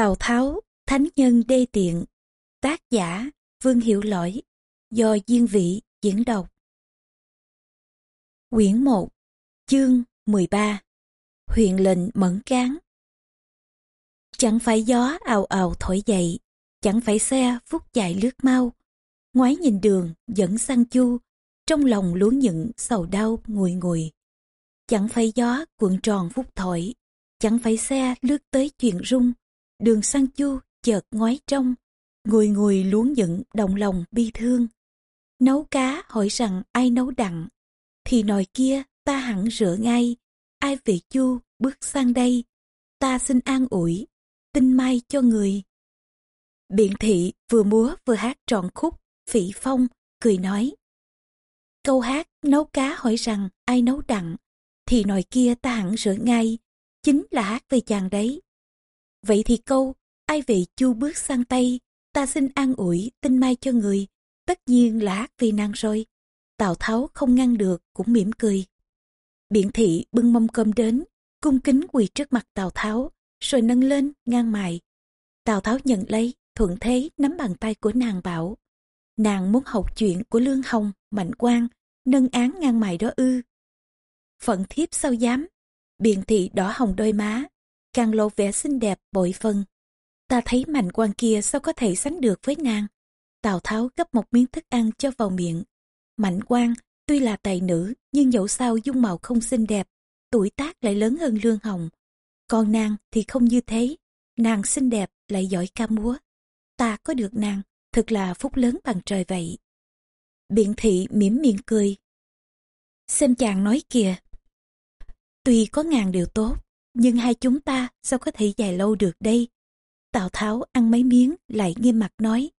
Tào Tháo, Thánh Nhân Đê Tiện. Tác giả Vương Hiệu Lỗi. Do Diên Vị diễn đọc. Quyển 1 Chương 13 Huyện lệnh mẫn cán. Chẳng phải gió ào ào thổi dậy Chẳng phải xe phút chạy lướt mau. Ngoái nhìn đường dẫn sang chu Trong lòng lúa những sầu đau ngùi ngùi. Chẳng phải gió cuộn tròn phút thổi Chẳng phải xe lướt tới chuyện rung Đường sang chu chợt ngoái trong, ngồi ngồi luống dựng đồng lòng bi thương. Nấu cá hỏi rằng ai nấu đặng, thì nồi kia ta hẳn rửa ngay, ai về chu bước sang đây, ta xin an ủi, tinh mai cho người. Biện thị vừa múa vừa hát trọn khúc, phỉ phong, cười nói. Câu hát nấu cá hỏi rằng ai nấu đặng, thì nồi kia ta hẳn rửa ngay, chính là hát về chàng đấy. Vậy thì câu, ai vị chu bước sang Tây, ta xin an ủi, tinh mai cho người, tất nhiên là hát vì nàng rồi. Tào Tháo không ngăn được, cũng mỉm cười. Biện thị bưng mâm cơm đến, cung kính quỳ trước mặt Tào Tháo, rồi nâng lên, ngang mài. Tào Tháo nhận lấy, thuận thế nắm bàn tay của nàng bảo. Nàng muốn học chuyện của Lương Hồng, Mạnh Quang, nâng án ngang mài đó ư. Phận thiếp sao dám, biện thị đỏ hồng đôi má, càng lộ vẻ xinh đẹp bội phần. Ta thấy mạnh quan kia sao có thể sánh được với nàng. Tào Tháo gấp một miếng thức ăn cho vào miệng. Mạnh quan tuy là tài nữ nhưng dẫu sao dung mạo không xinh đẹp, tuổi tác lại lớn hơn Lương Hồng. Còn nàng thì không như thế, nàng xinh đẹp lại giỏi ca múa. Ta có được nàng, thật là phúc lớn bằng trời vậy. Biện thị mỉm miệng cười. Xem chàng nói kìa. Tuy có ngàn điều tốt, nhưng hai chúng ta sao có thể dài lâu được đây? Tào Tháo ăn mấy miếng lại nghiêm mặt nói,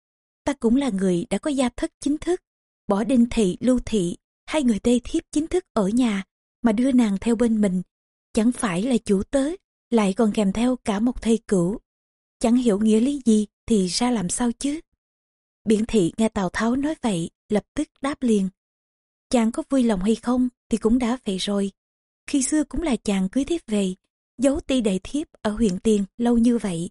ta cũng là người đã có gia thất chính thức, bỏ đinh thị lưu thị, hai người tê thiếp chính thức ở nhà, mà đưa nàng theo bên mình, chẳng phải là chủ tớ, lại còn kèm theo cả một thầy cửu. Chẳng hiểu nghĩa lý gì thì ra làm sao chứ? Biển thị nghe Tào Tháo nói vậy, lập tức đáp liền. Chàng có vui lòng hay không thì cũng đã vậy rồi. Khi xưa cũng là chàng cưới thiếp về, giấu ti đại thiếp ở huyện tiền lâu như vậy.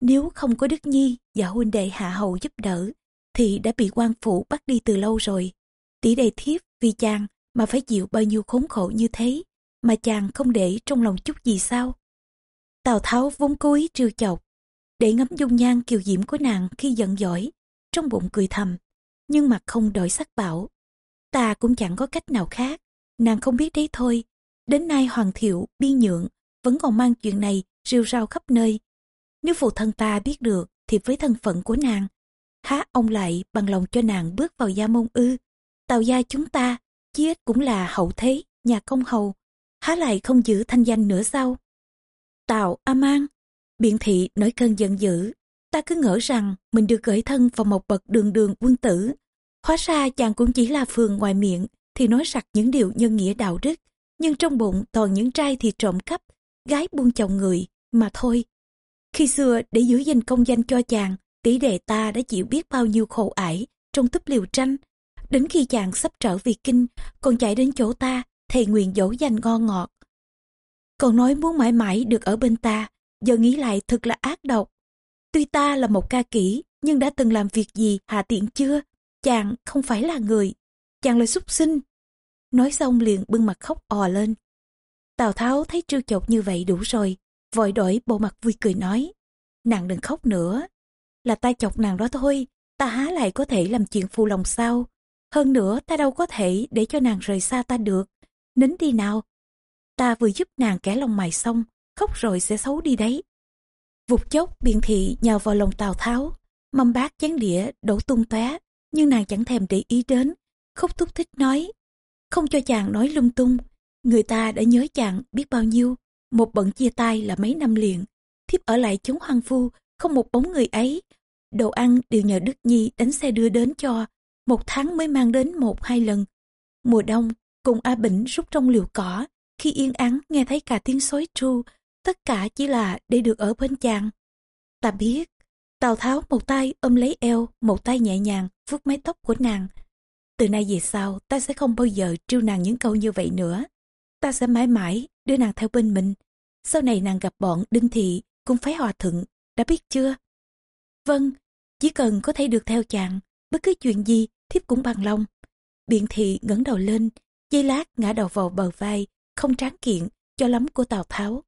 Nếu không có Đức Nhi và huynh đệ hạ hầu giúp đỡ, thì đã bị quan phủ bắt đi từ lâu rồi. Tỷ đệ thiếp vì chàng mà phải chịu bao nhiêu khốn khổ như thế, mà chàng không để trong lòng chút gì sao. Tào Tháo vốn cố ý trêu chọc, để ngắm dung nhan kiều diễm của nàng khi giận dỗi, trong bụng cười thầm, nhưng mặt không đổi sắc bảo. Ta cũng chẳng có cách nào khác, nàng không biết đấy thôi. Đến nay Hoàng Thiệu, Biên Nhượng vẫn còn mang chuyện này rêu rao khắp nơi. Nếu phụ thân ta biết được thì với thân phận của nàng, há ông lại bằng lòng cho nàng bước vào gia môn ư. Tào gia chúng ta, chí ít cũng là hậu thế, nhà công hầu, há lại không giữ thanh danh nữa sao? Tào A Mang, biện thị nổi cơn giận dữ, ta cứ ngỡ rằng mình được gửi thân vào một bậc đường đường quân tử. Hóa ra chàng cũng chỉ là phường ngoài miệng thì nói sặc những điều nhân nghĩa đạo đức, nhưng trong bụng toàn những trai thì trộm cắp, gái buông chồng người, mà thôi. Khi xưa để giữ danh công danh cho chàng, tỷ đệ ta đã chịu biết bao nhiêu khổ ải trong túp liều tranh. Đến khi chàng sắp trở về kinh, còn chạy đến chỗ ta, thầy nguyện dỗ dành ngon ngọt. Còn nói muốn mãi mãi được ở bên ta, giờ nghĩ lại thật là ác độc. Tuy ta là một ca kỹ, nhưng đã từng làm việc gì hạ tiện chưa? Chàng không phải là người, chàng là súc sinh. Nói xong liền bưng mặt khóc ò lên. Tào Tháo thấy trêu chọc như vậy đủ rồi, vội đổi bộ mặt vui cười nói. Nàng đừng khóc nữa, là ta chọc nàng đó thôi, ta há lại có thể làm chuyện phù lòng sao. Hơn nữa ta đâu có thể để cho nàng rời xa ta được, nín đi nào. Ta vừa giúp nàng kẻ lòng mày xong, khóc rồi sẽ xấu đi đấy. Vụt chốc biện thị nhào vào lòng Tào Tháo, mâm bát chén đĩa đổ tung tóe nhưng nàng chẳng thèm để ý đến, khóc thúc thích nói. Không cho chàng nói lung tung, người ta đã nhớ chàng biết bao nhiêu, một bận chia tay là mấy năm liền, thiếp ở lại chống hoang phu không một bóng người ấy. Đồ ăn đều nhờ Đức Nhi đánh xe đưa đến cho, một tháng mới mang đến một hai lần. Mùa đông, cùng A Bỉnh rút trong liều cỏ, khi yên ắng nghe thấy cả tiếng sói tru, tất cả chỉ là để được ở bên chàng. Ta biết, Tào Tháo một tay ôm lấy eo, một tay nhẹ nhàng vuốt mái tóc của nàng. Từ nay về sau, ta sẽ không bao giờ trêu nàng những câu như vậy nữa. Ta sẽ mãi mãi đưa nàng theo bên mình. Sau này nàng gặp bọn Đinh Thị cũng phải hòa thuận đã biết chưa? Vâng, chỉ cần có thể được theo chàng, bất cứ chuyện gì thiếp cũng bằng lòng. Biện thị ngẩng đầu lên, dây lát ngã đầu vào bờ vai, không tráng kiện, cho lắm của Tào Tháo.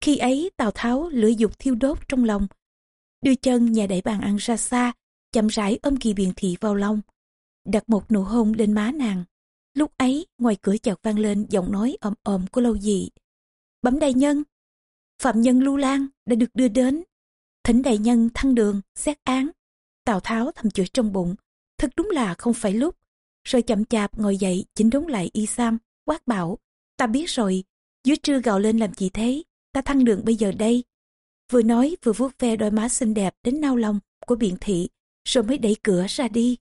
Khi ấy Tào Tháo lửa dục thiêu đốt trong lòng, đưa chân nhà đẩy bàn ăn ra xa, chậm rãi ôm kỳ biện thị vào lòng, đặt một nụ hôn lên má nàng. Lúc ấy, ngoài cửa chợt vang lên giọng nói ồm ồm của lâu dị. Bấm đại nhân, phạm nhân Lưu Lan đã được đưa đến. Thỉnh đại nhân thăng đường, xét án. Tào Tháo thầm chửi trong bụng, thật đúng là không phải lúc. Rồi chậm chạp ngồi dậy chỉnh đốn lại y sam, quát bảo, ta biết rồi, dưới trưa gào lên làm gì thế, ta thăng đường bây giờ đây. Vừa nói vừa vuốt ve đôi má xinh đẹp đến nao lòng của biện thị, rồi mới đẩy cửa ra đi.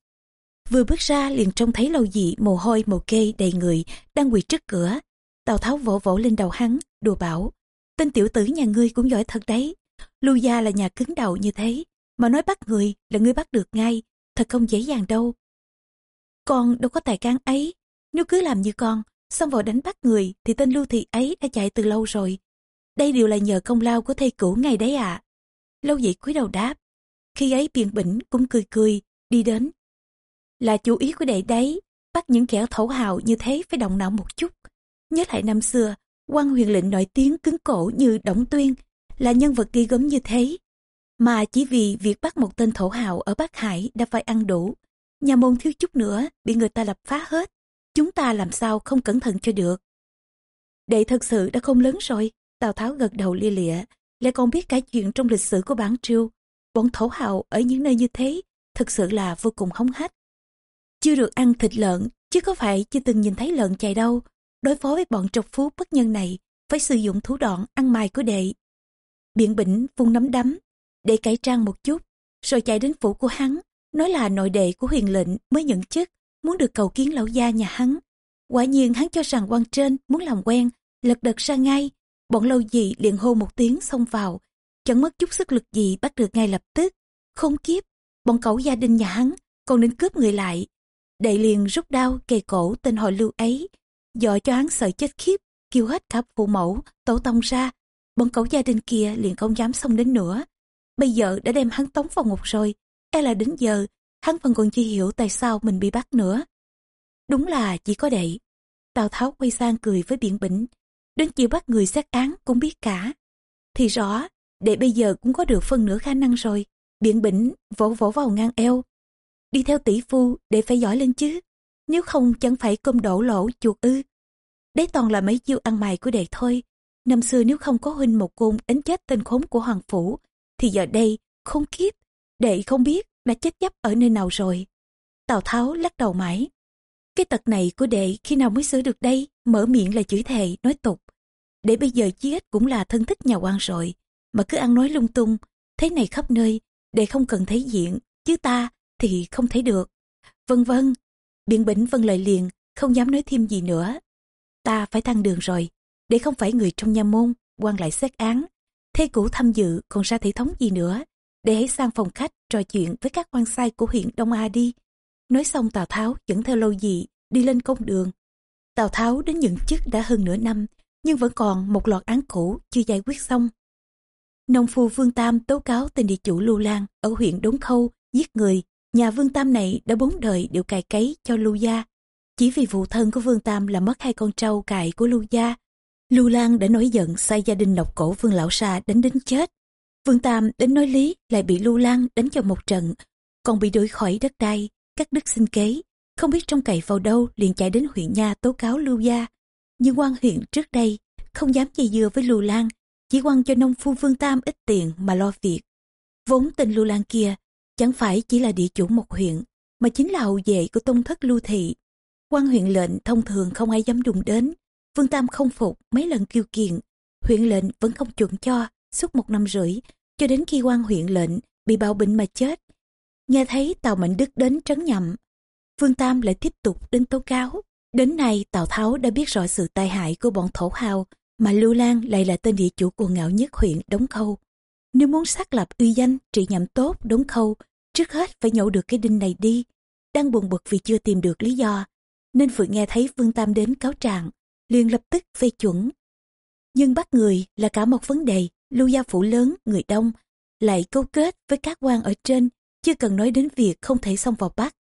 Vừa bước ra liền trông thấy lâu dị mồ hôi mồ kê đầy người đang quỳ trước cửa. Tào Tháo vỗ vỗ lên đầu hắn, đùa bảo. Tên tiểu tử nhà ngươi cũng giỏi thật đấy. Lưu gia là nhà cứng đầu như thế, mà nói bắt người là ngươi bắt được ngay, thật không dễ dàng đâu. Con đâu có tài can ấy, nếu cứ làm như con, xong vào đánh bắt người thì tên lưu thị ấy đã chạy từ lâu rồi. Đây đều là nhờ công lao của thầy cũ ngày đấy ạ. À. Lâu dị cúi đầu đáp. Khi ấy biện bỉnh cũng cười cười, đi đến. Là chú ý của đệ đấy, bắt những kẻ thổ hào như thế phải động não một chút. Nhớ lại năm xưa, quan huyền lệnh nổi tiếng cứng cổ như Đổng Tuyên, là nhân vật ghi gớm như thế. Mà chỉ vì việc bắt một tên thổ hào ở Bắc Hải đã phải ăn đủ, nhà môn thiếu chút nữa bị người ta lập phá hết. Chúng ta làm sao không cẩn thận cho được. Đệ thật sự đã không lớn rồi, Tào Tháo gật đầu lia lịa, lại còn biết cả chuyện trong lịch sử của bản triều. Bọn thổ hào ở những nơi như thế, thực sự là vô cùng hống hách. Chưa được ăn thịt lợn, chứ có phải chưa từng nhìn thấy lợn chạy đâu. Đối phó với bọn trọc phú bất nhân này, phải sử dụng thủ đoạn ăn mài của đệ. Biện bỉnh vung nắm đấm, để cải trang một chút, rồi chạy đến phủ của hắn, nói là nội đệ của huyền lệnh mới nhận chức, muốn được cầu kiến lão gia nhà hắn. Quả nhiên hắn cho rằng quan trên muốn làm quen, lật đật ra ngay, bọn lâu gì liền hô một tiếng xông vào, chẳng mất chút sức lực gì bắt được ngay lập tức. Không kiếp, bọn cẩu gia đình nhà hắn còn đến cướp người lại. Đệ liền rút đao kề cổ tên họ lưu ấy, dọa cho hắn sợ chết khiếp, kêu hết cả phụ mẫu, tổ tông ra. Bọn cẩu gia đình kia liền không dám xông đến nữa. Bây giờ đã đem hắn tống vào ngục rồi, e là đến giờ, hắn vẫn còn chưa hiểu tại sao mình bị bắt nữa. Đúng là chỉ có đệ. Tào Tháo quay sang cười với biện bỉnh, đến chiều bắt người xét án cũng biết cả. Thì rõ, đệ bây giờ cũng có được phân nửa khả năng rồi. Biện bỉnh vỗ vỗ vào ngang eo. Đi theo tỷ phu để phải giỏi lên chứ. Nếu không chẳng phải cơm đổ lỗ chuột ư. Đấy toàn là mấy chiêu ăn mày của đệ thôi. Năm xưa nếu không có huynh một côn đánh chết tên khốn của hoàng phủ, thì giờ đây, không kiếp, đệ không biết đã chết dấp ở nơi nào rồi. Tào Tháo lắc đầu mãi. Cái tật này của đệ khi nào mới sửa được đây, mở miệng là chửi thề, nói tục. Để bây giờ chí ít cũng là thân thích nhà quan rồi, mà cứ ăn nói lung tung, thế này khắp nơi, đệ không cần thấy diện, chứ ta thì không thấy được. Vân vân, biện bỉnh vân lời liền, không dám nói thêm gì nữa. Ta phải thăng đường rồi, để không phải người trong nhà môn, quan lại xét án. Thế cũ tham dự còn ra thể thống gì nữa, để hãy sang phòng khách trò chuyện với các quan sai của huyện Đông A đi. Nói xong Tào Tháo dẫn theo lâu dị đi lên công đường. Tào Tháo đến nhận chức đã hơn nửa năm, nhưng vẫn còn một loạt án cũ chưa giải quyết xong. Nông phu Vương Tam tố cáo tên địa chủ Lưu Lan ở huyện Đốn Khâu giết người. Nhà Vương Tam này đã bốn đời đều cài cấy cho Lưu Gia. Chỉ vì vụ thân của Vương Tam là mất hai con trâu cài của Lưu Gia. Lưu Lan đã nổi giận sai gia đình độc cổ Vương Lão Sa đánh đến chết. Vương Tam đến nói lý lại bị Lưu Lan đánh cho một trận, còn bị đuổi khỏi đất đai, cắt đứt sinh kế. Không biết trong cậy vào đâu liền chạy đến huyện Nha tố cáo Lưu Gia. Nhưng quan huyện trước đây không dám dây dưa với Lưu Lan, chỉ quan cho nông phu Vương Tam ít tiền mà lo việc. Vốn tên Lưu Lan kia chẳng phải chỉ là địa chủ một huyện, mà chính là hậu vệ của tông thất Lưu Thị. quan huyện lệnh thông thường không ai dám đụng đến. Vương Tam không phục mấy lần kêu kiện, huyện lệnh vẫn không chuẩn cho suốt một năm rưỡi, cho đến khi quan huyện lệnh bị bạo bệnh mà chết. Nghe thấy Tào Mạnh Đức đến trấn nhậm, Vương Tam lại tiếp tục đến tố cáo. Đến nay Tào Tháo đã biết rõ sự tai hại của bọn thổ hào, mà Lưu Lan lại là tên địa chủ cuồng ngạo nhất huyện Đống Khâu. Nếu muốn xác lập uy danh trị nhậm tốt Đống Khâu, trước hết phải nhổ được cái đinh này đi. Đang buồn bực vì chưa tìm được lý do, nên vừa nghe thấy Vương Tam đến cáo trạng, liền lập tức phê chuẩn. Nhưng bắt người là cả một vấn đề, lưu gia phủ lớn, người đông, lại câu kết với các quan ở trên, chưa cần nói đến việc không thể xông vào Bắc.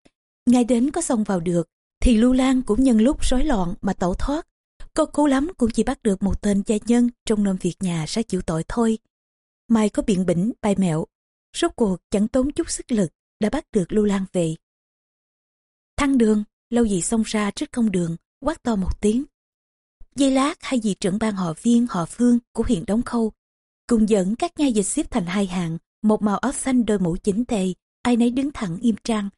Ngay đến có xông vào được, thì Lưu Lan cũng nhân lúc rối loạn mà tẩu thoát. Cô cố lắm cũng chỉ bắt được một tên gia nhân trong nôm việc nhà ra chịu tội thôi. Mai có biện bỉnh, bài mẹo, rốt cuộc chẳng tốn chút sức lực đã bắt được Lưu Lan về. Thăng đường, lâu gì xông ra trước công đường, quát to một tiếng. Dây lát hai vị trưởng ban họ viên họ phương của huyện đóng Khâu cùng dẫn các nha dịch xếp thành hai hàng một màu áo xanh đôi mũ chỉnh tề ai nấy đứng thẳng im trang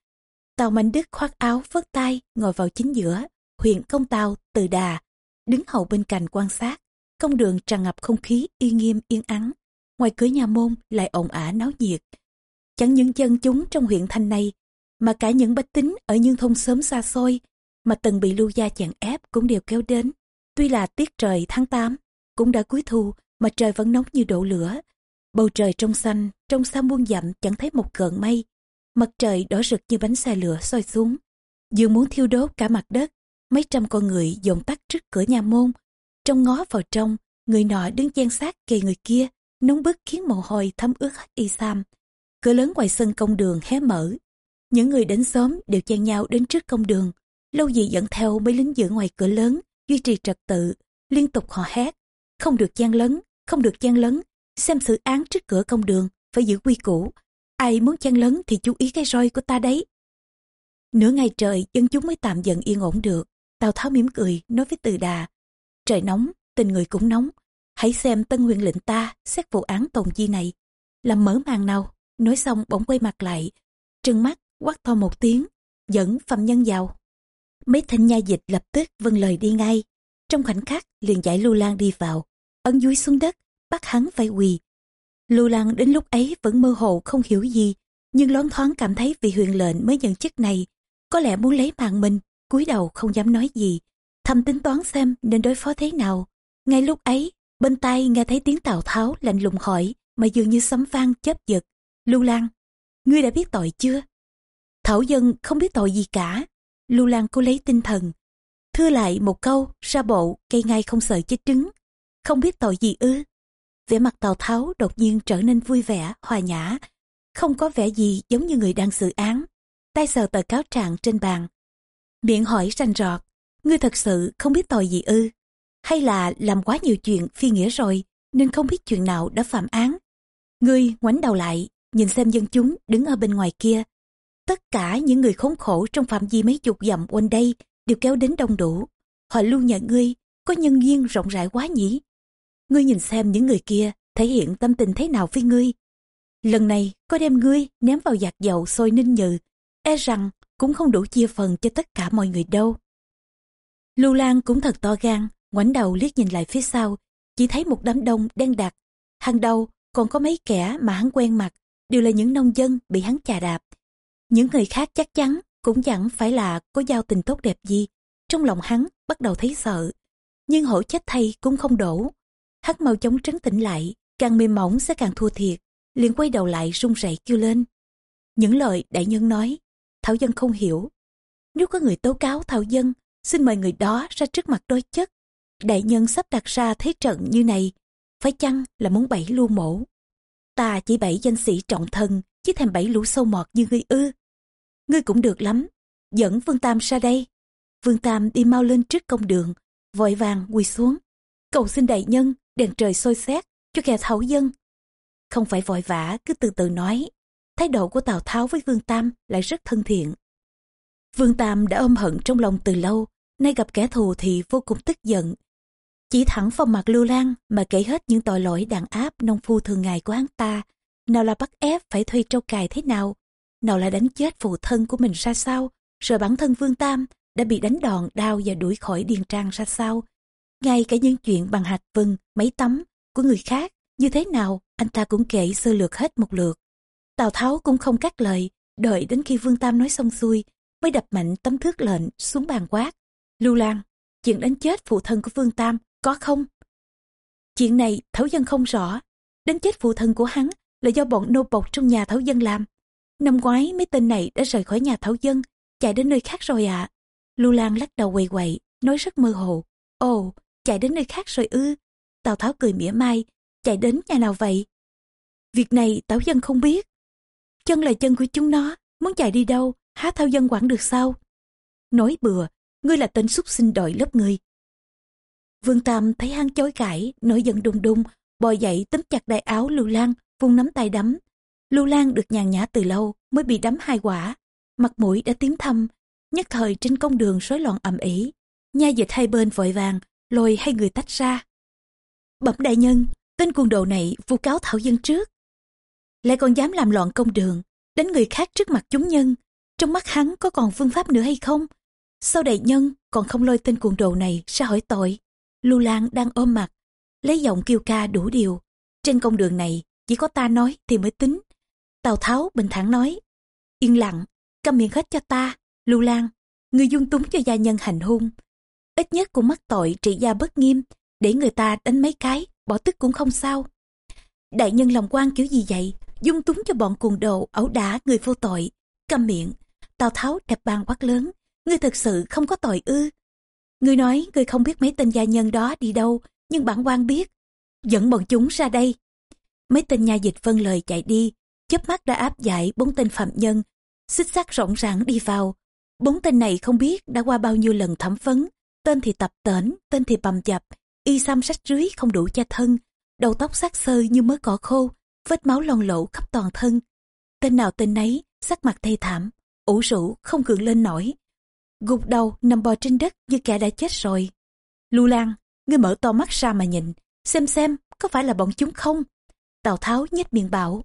tàu mạnh đức khoác áo phất tay ngồi vào chính giữa huyện công tàu từ đà đứng hậu bên cạnh quan sát công đường tràn ngập không khí uy nghiêm yên ắng ngoài cửa nhà môn lại ồn ả náo nhiệt chẳng những dân chúng trong huyện thanh này mà cả những bách tính ở những thôn sớm xa xôi mà từng bị lưu gia chèn ép cũng đều kéo đến tuy là tiết trời tháng 8 cũng đã cuối thu mà trời vẫn nóng như đổ lửa. Bầu trời trong xanh, trong xa muôn dặm chẳng thấy một gợn mây. Mặt trời đỏ rực như bánh xe lửa soi xuống. Dường muốn thiêu đốt cả mặt đất, mấy trăm con người dồn tắt trước cửa nhà môn. Trong ngó vào trong, người nọ đứng chen sát kề người kia, nóng bức khiến mồ hôi thấm ướt hết y sam. Cửa lớn ngoài sân công đường hé mở. Những người đến sớm đều chen nhau đến trước công đường. Lâu dị dẫn theo mấy lính giữ ngoài cửa lớn, duy trì trật tự, liên tục hò hét. Không được chen lấn, không được chen lấn xem xử án trước cửa công đường phải giữ quy củ ai muốn chen lấn thì chú ý cái roi của ta đấy nửa ngày trời dân chúng mới tạm dần yên ổn được tào tháo mỉm cười nói với từ đà trời nóng tình người cũng nóng hãy xem tân huyện lệnh ta xét vụ án tồn chi này. Làm mở màn nào. Nói xong bỗng quay mặt lại. Trừng mắt quát to một tiếng. Dẫn phạm nhân vào. Mấy thanh nha dịch lập tức vâng lời đi ngay. Trong khoảnh khắc liền giải lưu lan đi vào. Ấn dúi xuống đất, bắt hắn phải quỳ. Lưu lan đến lúc ấy vẫn mơ hồ không hiểu gì, nhưng loáng thoáng cảm thấy vị huyện lệnh mới nhận chức này, có lẽ muốn lấy mạng mình, cúi đầu không dám nói gì, thầm tính toán xem nên đối phó thế nào. Ngay lúc ấy, bên tai nghe thấy tiếng Tào Tháo lạnh lùng hỏi, mà dường như sấm vang chớp giật. Lưu Lan, ngươi đã biết tội chưa? Thảo dân không biết tội gì cả. Lưu Lan cố lấy tinh thần. Thưa lại một câu, ra bộ, cây ngay không sợ chết trứng không biết tội gì ư vẻ mặt tào tháo đột nhiên trở nên vui vẻ hòa nhã không có vẻ gì giống như người đang xử án tay sờ tờ cáo trạng trên bàn miệng hỏi rành rọt ngươi thật sự không biết tội gì ư hay là làm quá nhiều chuyện phi nghĩa rồi nên không biết chuyện nào đã phạm án ngươi ngoảnh đầu lại nhìn xem dân chúng đứng ở bên ngoài kia tất cả những người khốn khổ trong phạm vi mấy chục dặm quanh đây đều kéo đến đông đủ họ luôn nhận ngươi có nhân duyên rộng rãi quá nhỉ ngươi nhìn xem những người kia thể hiện tâm tình thế nào với ngươi. Lần này có đem ngươi ném vào giạc dầu sôi ninh nhừ, e rằng cũng không đủ chia phần cho tất cả mọi người đâu. Lưu Lan cũng thật to gan, ngoảnh đầu liếc nhìn lại phía sau, chỉ thấy một đám đông đang đặc Hàng đầu còn có mấy kẻ mà hắn quen mặt, đều là những nông dân bị hắn chà đạp. Những người khác chắc chắn cũng chẳng phải là có giao tình tốt đẹp gì. Trong lòng hắn bắt đầu thấy sợ, nhưng hổ chết thay cũng không đổ. Hắn mau chóng trấn tĩnh lại càng mềm mỏng sẽ càng thua thiệt liền quay đầu lại run rẩy kêu lên. Những lời đại nhân nói thảo dân không hiểu. Nếu có người tố cáo thảo dân xin mời người đó ra trước mặt đối chất đại nhân sắp đặt ra thế trận như này phải chăng là muốn bẫy lưu mổ ta chỉ bẫy danh sĩ trọng thân chứ thèm bẫy lũ sâu mọt như ngươi ư ngươi cũng được lắm dẫn vương tam ra đây vương tam đi mau lên trước công đường vội vàng quỳ xuống cầu xin đại nhân đèn trời sôi xét cho kẻ thảo dân. Không phải vội vã, cứ từ từ nói. Thái độ của Tào Tháo với Vương Tam lại rất thân thiện. Vương Tam đã ôm hận trong lòng từ lâu, nay gặp kẻ thù thì vô cùng tức giận. Chỉ thẳng vào mặt Lưu Lan mà kể hết những tội lỗi đàn áp nông phu thường ngày của hắn ta. Nào là bắt ép phải thuê trâu cài thế nào, nào là đánh chết phụ thân của mình ra sao, rồi bản thân Vương Tam đã bị đánh đòn đau và đuổi khỏi điền trang ra sao, ngay cả những chuyện bằng hạt vừng, mấy tấm của người khác, như thế nào anh ta cũng kể sơ lược hết một lượt. Tào Tháo cũng không cắt lời, đợi đến khi Vương Tam nói xong xuôi, mới đập mạnh tấm thước lệnh xuống bàn quát. Lưu Lan, chuyện đánh chết phụ thân của Vương Tam có không? Chuyện này Thảo Dân không rõ. đến chết phụ thân của hắn là do bọn nô bộc trong nhà Thảo Dân làm. Năm ngoái mấy tên này đã rời khỏi nhà Thảo Dân, chạy đến nơi khác rồi ạ. À. Lưu Lan lắc đầu quầy quậy, nói rất mơ hồ. Ồ, chạy đến nơi khác rồi ư. Tào Tháo cười mỉa mai, chạy đến nhà nào vậy? Việc này Tảo Dân không biết. Chân là chân của chúng nó, muốn chạy đi đâu, há thấu dân quản được sao? Nói bừa, ngươi là tên súc sinh đòi lớp người Vương Tam thấy hắn chối cãi, nổi giận đùng đùng, bò dậy tấm chặt đại áo Lưu Lan, vung nắm tay đấm. Lưu Lan được nhàn nhã từ lâu, mới bị đấm hai quả. Mặt mũi đã tím thâm, nhất thời trên công đường rối loạn ầm ĩ. Nha dịch hai bên vội vàng, lôi hai người tách ra. Bẩm đại nhân, tên cuồng đồ này vu cáo thảo dân trước. Lại còn dám làm loạn công đường, đánh người khác trước mặt chúng nhân. Trong mắt hắn có còn phương pháp nữa hay không? Sao đại nhân còn không lôi tên cuồng đồ này ra hỏi tội? Lưu Lan đang ôm mặt, lấy giọng kêu ca đủ điều. Trên con đường này, chỉ có ta nói thì mới tính. Tào Tháo bình thản nói, yên lặng, câm miệng hết cho ta. Lưu Lan, người dung túng cho gia nhân hành hung. Ít nhất cũng mắc tội trị gia bất nghiêm, để người ta đánh mấy cái, bỏ tức cũng không sao. Đại nhân lòng quan kiểu gì vậy? Dung túng cho bọn cuồng đồ, ẩu đả người vô tội. Câm miệng, Tào Tháo đập bàn quát lớn. Ngươi thật sự không có tội ư. Ngươi nói ngươi không biết mấy tên gia nhân đó đi đâu, nhưng bản quan biết. Dẫn bọn chúng ra đây. Mấy tên nhà dịch vân lời chạy đi, chớp mắt đã áp giải bốn tên phạm nhân, xích xác rộng ràng đi vào. Bốn tên này không biết đã qua bao nhiêu lần thẩm vấn, tên thì tập tễnh, tên thì bầm dập, y xăm sách rưới không đủ cha thân, đầu tóc sát sơ như mới cỏ khô, vết máu lon lỗ khắp toàn thân. Tên nào tên nấy, sắc mặt thê thảm, ủ rũ, không cường lên nổi. Gục đầu nằm bò trên đất như kẻ đã chết rồi. Lưu Lan, ngươi mở to mắt ra mà nhìn, xem xem có phải là bọn chúng không? Tào Tháo nhếch miệng bảo.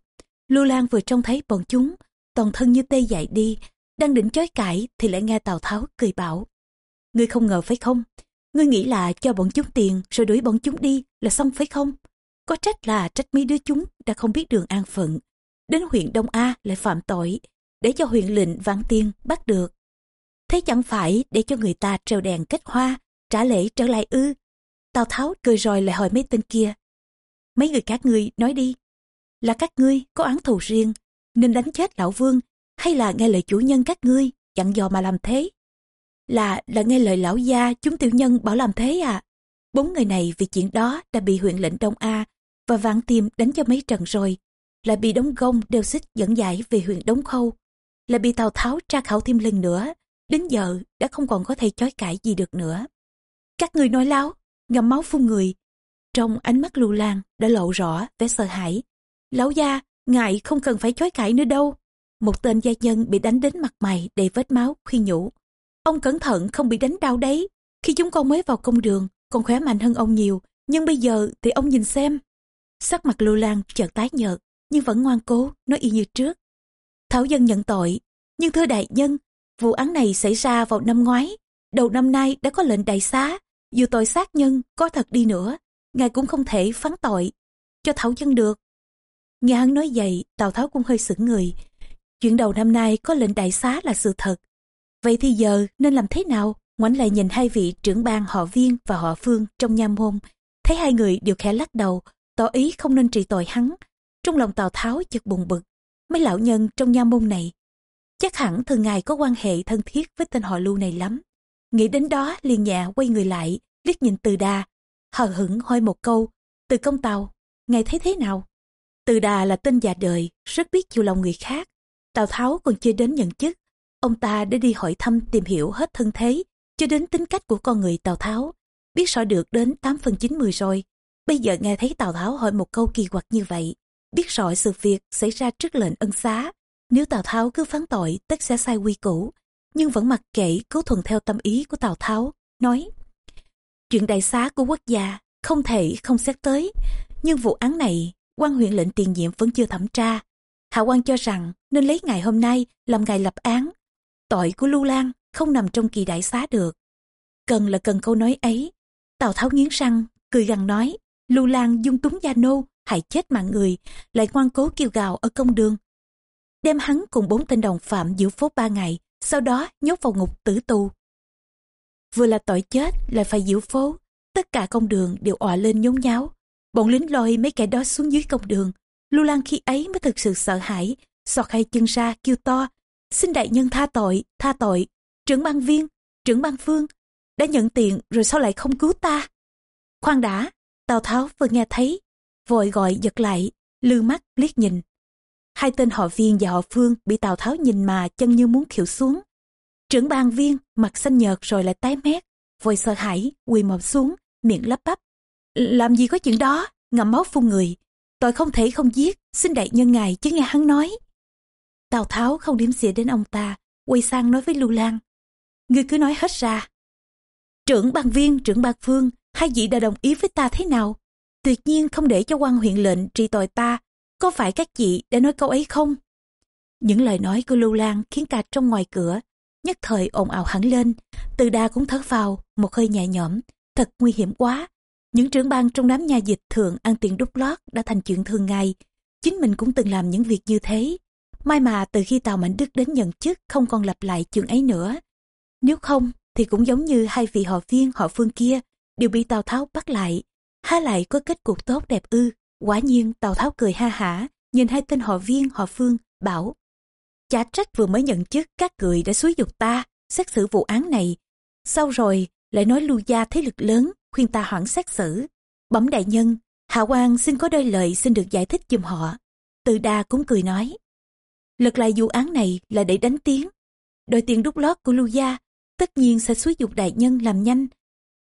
Lưu Lan vừa trông thấy bọn chúng, toàn thân như tê dại đi, đang định chối cãi thì lại nghe Tào Tháo cười bảo. Ngươi không ngờ phải không? Ngươi nghĩ là cho bọn chúng tiền rồi đuổi bọn chúng đi là xong phải không? Có trách là trách mấy đứa chúng đã không biết đường an phận. Đến huyện Đông A lại phạm tội, để cho huyện lệnh vạn tiên bắt được. Thế chẳng phải để cho người ta treo đèn kết hoa, trả lễ trở lại ư. Tào Tháo cười rồi lại hỏi mấy tên kia. Mấy người các ngươi nói đi. Là các ngươi có án thù riêng, nên đánh chết lão vương, hay là nghe lời chủ nhân các ngươi, dặn dò mà làm thế? Là, là nghe lời lão gia, chúng tiểu nhân bảo làm thế à? Bốn người này vì chuyện đó đã bị huyện lệnh Đông A và vạn tiêm đánh cho mấy trận rồi. Lại bị đóng gông đeo xích dẫn giải về huyện Đống Khâu. Lại bị Tào Tháo tra khảo thêm lần nữa. Đến giờ đã không còn có thể chối cãi gì được nữa. Các người nói láo, ngầm máu phun người. Trong ánh mắt lưu lan đã lộ rõ vẻ sợ hãi. Lão gia, ngài không cần phải chối cãi nữa đâu. Một tên gia nhân bị đánh đến mặt mày đầy vết máu khuyên nhủ. Ông cẩn thận không bị đánh đau đấy. Khi chúng con mới vào công đường, còn khỏe mạnh hơn ông nhiều. Nhưng bây giờ thì ông nhìn xem. Sắc mặt lưu lan chợt tái nhợt, nhưng vẫn ngoan cố, nói y như trước. Thảo dân nhận tội, nhưng thưa đại nhân, vụ án này xảy ra vào năm ngoái. Đầu năm nay đã có lệnh đại xá, dù tội sát nhân có thật đi nữa, ngài cũng không thể phán tội cho Thảo dân được. Nghe hắn nói vậy, Tào Tháo cũng hơi sững người. Chuyện đầu năm nay có lệnh đại xá là sự thật. Vậy thì giờ nên làm thế nào? Ngoảnh lại nhìn hai vị trưởng ban họ viên và họ phương trong nha môn. Thấy hai người đều khẽ lắc đầu, tỏ ý không nên trị tội hắn. Trong lòng Tào Tháo chợt buồn bực. Mấy lão nhân trong nha môn này chắc hẳn thường ngày có quan hệ thân thiết với tên họ lưu này lắm. Nghĩ đến đó liền nhẹ quay người lại, liếc nhìn từ đà, hờ hững hỏi một câu, từ công tàu, ngài thấy thế nào? Từ đà là tên già đời, rất biết chiều lòng người khác. Tào Tháo còn chưa đến nhận chức, ông ta đã đi hỏi thăm tìm hiểu hết thân thế, cho đến tính cách của con người Tào Tháo, biết rõ được đến 8 phần 9 10 rồi. Bây giờ nghe thấy Tào Tháo hỏi một câu kỳ quặc như vậy, biết rõ sự việc xảy ra trước lệnh ân xá. Nếu Tào Tháo cứ phán tội, tất sẽ sai quy củ, nhưng vẫn mặc kệ cố thuận theo tâm ý của Tào Tháo, nói Chuyện đại xá của quốc gia không thể không xét tới, nhưng vụ án này quan huyện lệnh tiền nhiệm vẫn chưa thẩm tra. Hạ quan cho rằng nên lấy ngày hôm nay làm ngày lập án. Tội của Lưu Lan không nằm trong kỳ đại xá được. Cần là cần câu nói ấy. Tào Tháo nghiến răng, cười gằn nói, Lưu Lan dung túng gia nô, hại chết mạng người, lại ngoan cố kêu gào ở công đường. Đem hắn cùng bốn tên đồng phạm giữ phố ba ngày, sau đó nhốt vào ngục tử tù. Vừa là tội chết, lại phải giữ phố, tất cả công đường đều òa lên nhốn nháo. Bọn lính lôi mấy kẻ đó xuống dưới công đường. Lưu Lan khi ấy mới thực sự sợ hãi, sọt hai chân ra kêu to, xin đại nhân tha tội, tha tội, trưởng ban viên, trưởng ban phương, đã nhận tiền rồi sao lại không cứu ta? Khoan đã, Tào Tháo vừa nghe thấy, vội gọi giật lại, lư mắt liếc nhìn. Hai tên họ viên và họ phương bị Tào Tháo nhìn mà chân như muốn khỉu xuống. Trưởng ban viên mặt xanh nhợt rồi lại tái mét, vội sợ hãi, quỳ mọp xuống, miệng lắp bắp. Làm gì có chuyện đó, ngậm máu phun người. Tội không thể không giết, xin đại nhân ngài chứ nghe hắn nói. Tào Tháo không điểm xỉa đến ông ta, quay sang nói với Lưu Lan. Ngươi cứ nói hết ra. Trưởng ban viên, trưởng ban phương, hai vị đã đồng ý với ta thế nào? Tuyệt nhiên không để cho quan huyện lệnh trị tội ta. Có phải các chị đã nói câu ấy không? Những lời nói của Lưu Lan khiến cả trong ngoài cửa nhất thời ồn ào hẳn lên. Từ đa cũng thở vào, một hơi nhẹ nhõm. Thật nguy hiểm quá. Những trưởng ban trong đám nhà dịch thường ăn tiền đúc lót đã thành chuyện thường ngày. Chính mình cũng từng làm những việc như thế. May mà từ khi Tào Mạnh Đức đến nhận chức không còn lặp lại chuyện ấy nữa. Nếu không thì cũng giống như hai vị họ viên họ phương kia đều bị Tào Tháo bắt lại. Há lại có kết cục tốt đẹp ư. Quả nhiên, Tào Tháo cười ha hả, nhìn hai tên họ viên, họ phương, bảo, chả trách vừa mới nhận chức, các người đã xúi dục ta, xét xử vụ án này. Sau rồi? Lại nói lưu gia thế lực lớn, khuyên ta hoãn xét xử. Bẩm đại nhân, hạ quan xin có đôi lời xin được giải thích giùm họ. Từ đa cũng cười nói, lật lại vụ án này là để đánh tiếng. Đòi tiền đúc lót của lưu gia, tất nhiên sẽ xúi dục đại nhân làm nhanh.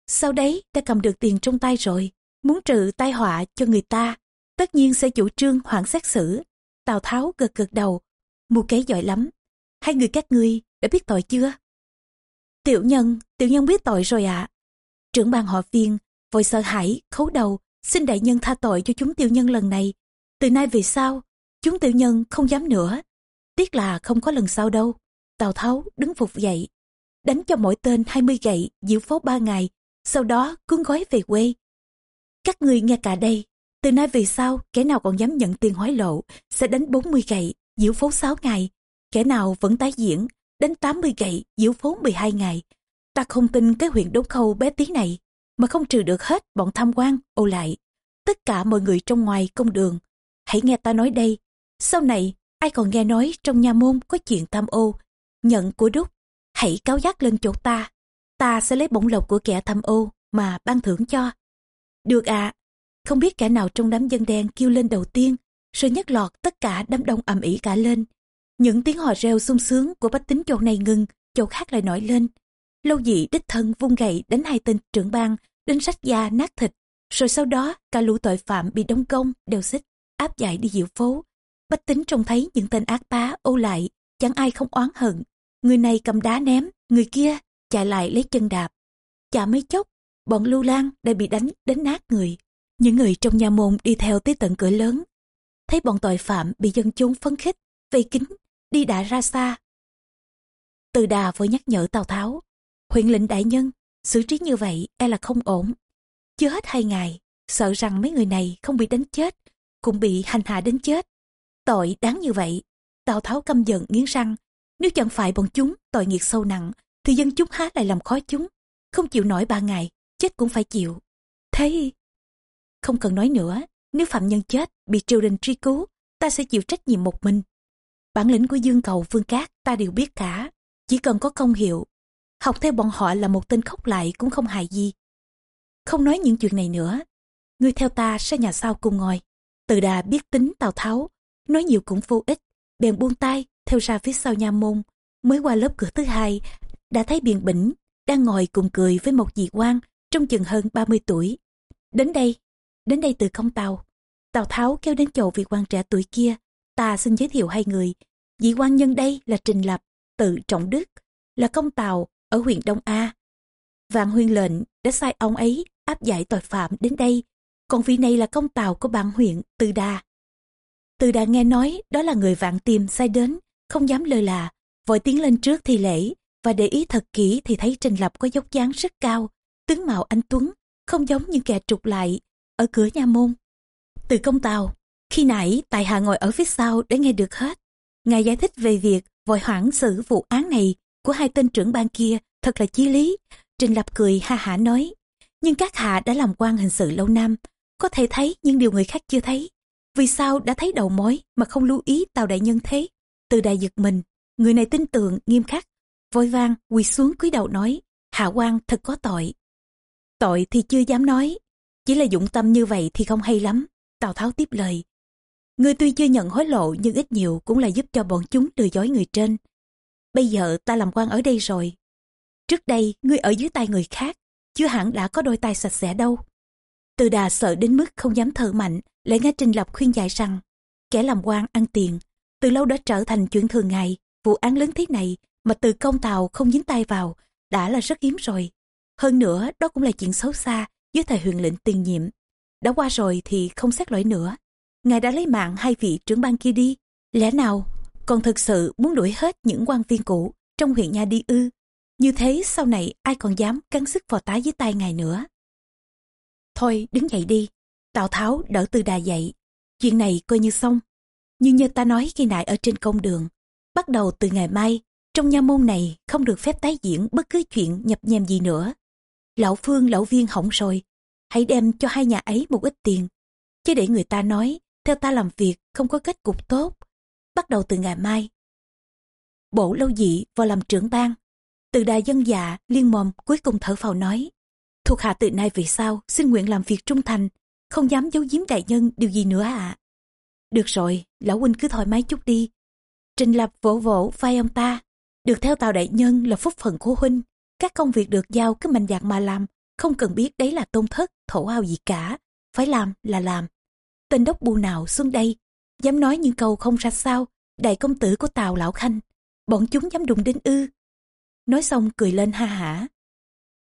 Sau đấy, ta cầm được tiền trong tay rồi, muốn trừ tai họa cho người ta tất nhiên sẽ chủ trương hoãn xét xử. Tào tháo gật gật đầu. Mù kế giỏi lắm. Hai người các ngươi đã biết tội chưa? Tiểu nhân tiểu nhân biết tội rồi ạ. Trưởng ban họ viên, vội sợ hãi, khấu đầu. Xin đại nhân tha tội cho chúng tiểu nhân lần này. Từ nay về sau, chúng tiểu nhân không dám nữa. Tiếc là không có lần sau đâu. Tào tháo đứng phục dậy. Đánh cho mỗi tên 20 gậy, diễu phố ba ngày. Sau đó cuốn gói về quê. Các người nghe cả đây từ nay về sau, kẻ nào còn dám nhận tiền hối lộ sẽ đánh 40 gậy diễu phố 6 ngày. Kẻ nào vẫn tái diễn, đánh 80 gậy diễu phố 12 ngày. Ta không tin cái huyện đốt khâu bé tí này, mà không trừ được hết bọn tham quan, ô lại. Tất cả mọi người trong ngoài công đường, hãy nghe ta nói đây. Sau này, ai còn nghe nói trong nhà môn có chuyện tham ô, nhận của đúc, hãy cáo giác lên chỗ ta. Ta sẽ lấy bổng lộc của kẻ tham ô mà ban thưởng cho. Được ạ không biết kẻ nào trong đám dân đen kêu lên đầu tiên, rồi nhất lọt tất cả đám đông ầm ĩ cả lên. Những tiếng hò reo sung sướng của bách tính chỗ này ngừng, chỗ khác lại nổi lên. Lâu dị đích thân vung gậy đánh hai tên trưởng bang, đến sách da nát thịt, rồi sau đó cả lũ tội phạm bị đóng công đều xích, áp giải đi diệu phố. Bách tính trông thấy những tên ác bá ô lại, chẳng ai không oán hận. Người này cầm đá ném, người kia chạy lại lấy chân đạp. Chả mấy chốc, bọn lưu lan đã bị đánh đến nát người những người trong nhà môn đi theo tới tận cửa lớn. Thấy bọn tội phạm bị dân chúng phấn khích, vây kín, đi đã ra xa. Từ đà vội nhắc nhở tào tháo, huyện lệnh đại nhân, xử trí như vậy e là không ổn. Chưa hết hai ngày, sợ rằng mấy người này không bị đánh chết, cũng bị hành hạ đến chết. Tội đáng như vậy. Tào tháo căm giận nghiến răng, nếu chẳng phải bọn chúng tội nghiệt sâu nặng, thì dân chúng há lại làm khó chúng. Không chịu nổi ba ngày, chết cũng phải chịu. Thế không cần nói nữa. Nếu phạm nhân chết, bị triều đình truy cứu, ta sẽ chịu trách nhiệm một mình. Bản lĩnh của dương cầu, vương cát, ta đều biết cả. Chỉ cần có công hiệu, học theo bọn họ là một tên khóc lại cũng không hại gì. Không nói những chuyện này nữa. Ngươi theo ta sẽ nhà sau cùng ngồi. Từ đà biết tính tào tháo, nói nhiều cũng vô ích, bèn buông tay, theo ra phía sau nha môn. Mới qua lớp cửa thứ hai, đã thấy biền bỉnh đang ngồi cùng cười với một dị quan trong chừng hơn 30 tuổi. Đến đây đến đây từ công tàu tào tháo kêu đến chầu vị quan trẻ tuổi kia. Ta xin giới thiệu hai người. Vị quan nhân đây là trình lập, tự trọng đức, là công tàu ở huyện đông a. Vạn huyên lệnh đã sai ông ấy áp giải tội phạm đến đây. Còn vị này là công tàu của bản huyện từ đà. Từ đà nghe nói đó là người vạn tìm sai đến, không dám lơ là. Vội tiến lên trước thi lễ và để ý thật kỹ thì thấy trình lập có dốc dáng rất cao, tướng mạo anh tuấn, không giống như kẻ trục lại ở cửa nhà môn. Từ công tàu khi nãy tại hạ ngồi ở phía sau để nghe được hết. Ngài giải thích về việc vội hoãn xử vụ án này của hai tên trưởng ban kia thật là chí lý, trình lập cười ha hả nói. Nhưng các hạ đã làm quan hình sự lâu năm, có thể thấy những điều người khác chưa thấy. Vì sao đã thấy đầu mối mà không lưu ý tàu đại nhân thế? Từ đại giật mình, người này tin tưởng nghiêm khắc, vội vang quỳ xuống cúi đầu nói, hạ quan thật có tội. Tội thì chưa dám nói chỉ là dụng tâm như vậy thì không hay lắm tào tháo tiếp lời Ngươi tuy chưa nhận hối lộ nhưng ít nhiều cũng là giúp cho bọn chúng lừa dối người trên. Bây giờ ta làm quan ở đây rồi. Trước đây ngươi ở dưới tay người khác, chưa hẳn đã có đôi tay sạch sẽ đâu. Từ đà sợ đến mức không dám thở mạnh, lại nghe Trình Lập khuyên giải rằng, kẻ làm quan ăn tiền, từ lâu đã trở thành chuyện thường ngày, vụ án lớn thế này mà từ công tàu không dính tay vào, đã là rất hiếm rồi. Hơn nữa, đó cũng là chuyện xấu xa dưới thời huyền lệnh tiền nhiệm. Đã qua rồi thì không xét lỗi nữa. Ngài đã lấy mạng hai vị trưởng ban kia đi. Lẽ nào còn thực sự muốn đuổi hết những quan viên cũ trong huyện nhà đi ư? Như thế sau này ai còn dám cắn sức vào tá dưới tay ngài nữa. Thôi đứng dậy đi. Tào Tháo đỡ từ đà dậy. Chuyện này coi như xong. Nhưng như ta nói khi nãy ở trên công đường. Bắt đầu từ ngày mai, trong nha môn này không được phép tái diễn bất cứ chuyện nhập nhèm gì nữa. Lão Phương lão viên hỏng rồi. Hãy đem cho hai nhà ấy một ít tiền. Chứ để người ta nói, theo ta làm việc không có kết cục tốt. Bắt đầu từ ngày mai. Bộ lâu dị vào làm trưởng ban. Từ đài dân dạ, liên mồm cuối cùng thở phào nói. Thuộc hạ từ nay về sau xin nguyện làm việc trung thành, không dám giấu giếm đại nhân điều gì nữa ạ. À. Được rồi, lão huynh cứ thoải mái chút đi. Trình lập vỗ vỗ vai ông ta. Được theo tàu đại nhân là phúc phận của huynh. Các công việc được giao cứ mạnh dạn mà làm, không cần biết đấy là tôn thất, thổ hào gì cả. Phải làm là làm. Tên đốc bù nào xuống đây, dám nói những câu không ra sao, đại công tử của tàu lão khanh. Bọn chúng dám đụng đến ư. Nói xong cười lên ha hả.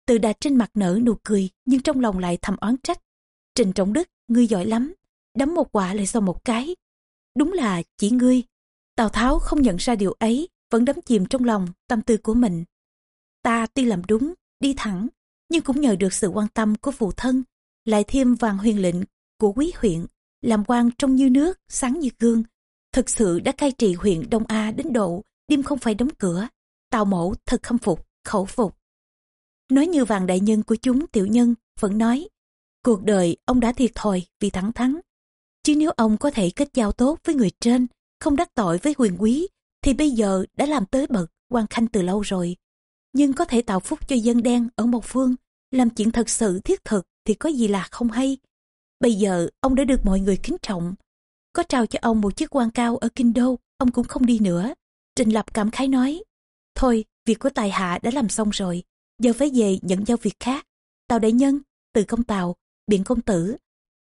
Từ đạt trên mặt nở nụ cười, nhưng trong lòng lại thầm oán trách. Trình Trọng Đức, ngươi giỏi lắm, đấm một quả lại sau một cái. Đúng là chỉ ngươi. Tào Tháo không nhận ra điều ấy, vẫn đắm chìm trong lòng tâm tư của mình. Ta tuy làm đúng, đi thẳng, nhưng cũng nhờ được sự quan tâm của phụ thân, lại thêm vàng huyền lệnh của quý huyện, làm quan trong như nước, sáng như gương. Thực sự đã cai trị huyện Đông A đến độ đêm không phải đóng cửa. Tào mẫu thật khâm phục, khẩu phục. Nói như vàng đại nhân của chúng tiểu nhân, vẫn nói, cuộc đời ông đã thiệt thòi vì thẳng thắng. Chứ nếu ông có thể kết giao tốt với người trên, không đắc tội với huyền quý, thì bây giờ đã làm tới bậc quan khanh từ lâu rồi. Nhưng có thể tạo phúc cho dân đen ở một phương, làm chuyện thật sự thiết thực thì có gì là không hay. Bây giờ ông đã được mọi người kính trọng. Có trao cho ông một chiếc quan cao ở Kinh Đô, ông cũng không đi nữa. Trình Lập cảm khái nói, thôi, việc của tài hạ đã làm xong rồi, giờ phải về nhận giao việc khác. Tào đại nhân, từ công tàu, biện công tử.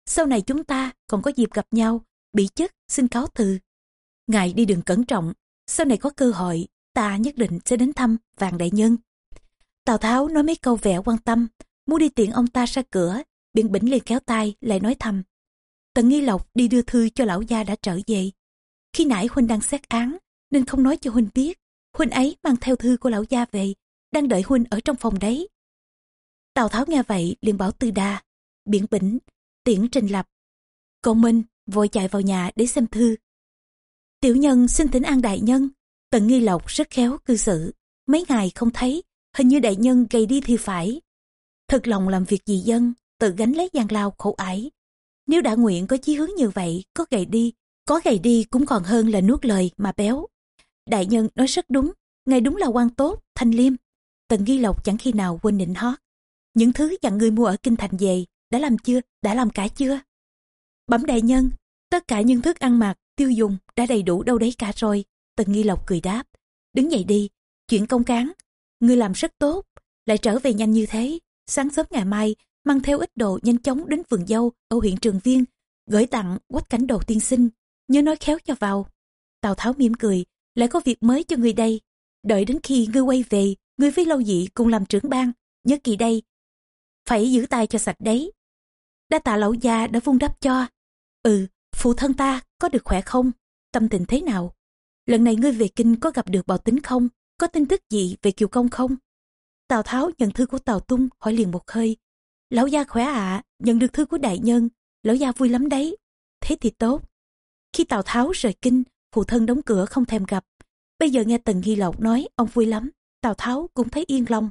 Sau này chúng ta còn có dịp gặp nhau, bị chức, xin cáo từ. Ngài đi đường cẩn trọng, sau này có cơ hội, ta nhất định sẽ đến thăm vàng đại nhân. Tào Tháo nói mấy câu vẻ quan tâm, muốn đi tiện ông ta ra cửa, biện bỉnh liền kéo tay lại nói thầm. Tần Nghi Lộc đi đưa thư cho lão gia đã trở về. Khi nãy Huynh đang xét án, nên không nói cho Huynh biết. Huynh ấy mang theo thư của lão gia về, đang đợi Huynh ở trong phòng đấy. Tào Tháo nghe vậy liền bảo Tư Đa, biển bỉnh, tiễn trình lập. Cậu Minh vội chạy vào nhà để xem thư. Tiểu nhân xin thỉnh an đại nhân. Tần Nghi Lộc rất khéo cư xử. Mấy ngày không thấy, hình như đại nhân gầy đi thì phải. Thật lòng làm việc gì dân, tự gánh lấy gian lao khổ ải. Nếu đã nguyện có chí hướng như vậy, có gầy đi, có gầy đi cũng còn hơn là nuốt lời mà béo. Đại nhân nói rất đúng, ngài đúng là quan tốt, thanh liêm. Tần Nghi Lộc chẳng khi nào quên nịnh hót. Những thứ dặn người mua ở Kinh Thành về, đã làm chưa, đã làm cả chưa? Bẩm đại nhân, tất cả những thức ăn mặc, tiêu dùng đã đầy đủ đâu đấy cả rồi. Tần Nghi Lộc cười đáp, đứng dậy đi, chuyện công cán, ngươi làm rất tốt, lại trở về nhanh như thế. Sáng sớm ngày mai, mang theo ít đồ nhanh chóng đến vườn dâu ở huyện Trường Viên, gửi tặng quách cảnh đồ tiên sinh, nhớ nói khéo cho vào. Tào Tháo mỉm cười, lại có việc mới cho ngươi đây. Đợi đến khi ngươi quay về, ngươi với lâu dị cùng làm trưởng ban, nhớ kỳ đây. Phải giữ tay cho sạch đấy. Đa tạ lão gia đã vung đắp cho. Ừ, phụ thân ta có được khỏe không? Tâm tình thế nào? Lần này ngươi về kinh có gặp được bảo tính không? Có tin tức gì về Kiều Công không? Tào Tháo nhận thư của Tào Tung hỏi liền một hơi. Lão gia khỏe ạ, à, nhận được thư của đại nhân, lão gia vui lắm đấy. Thế thì tốt. Khi Tào Tháo rời kinh, phụ thân đóng cửa không thèm gặp. Bây giờ nghe Tần Nghi Lộc nói ông vui lắm, Tào Tháo cũng thấy yên lòng.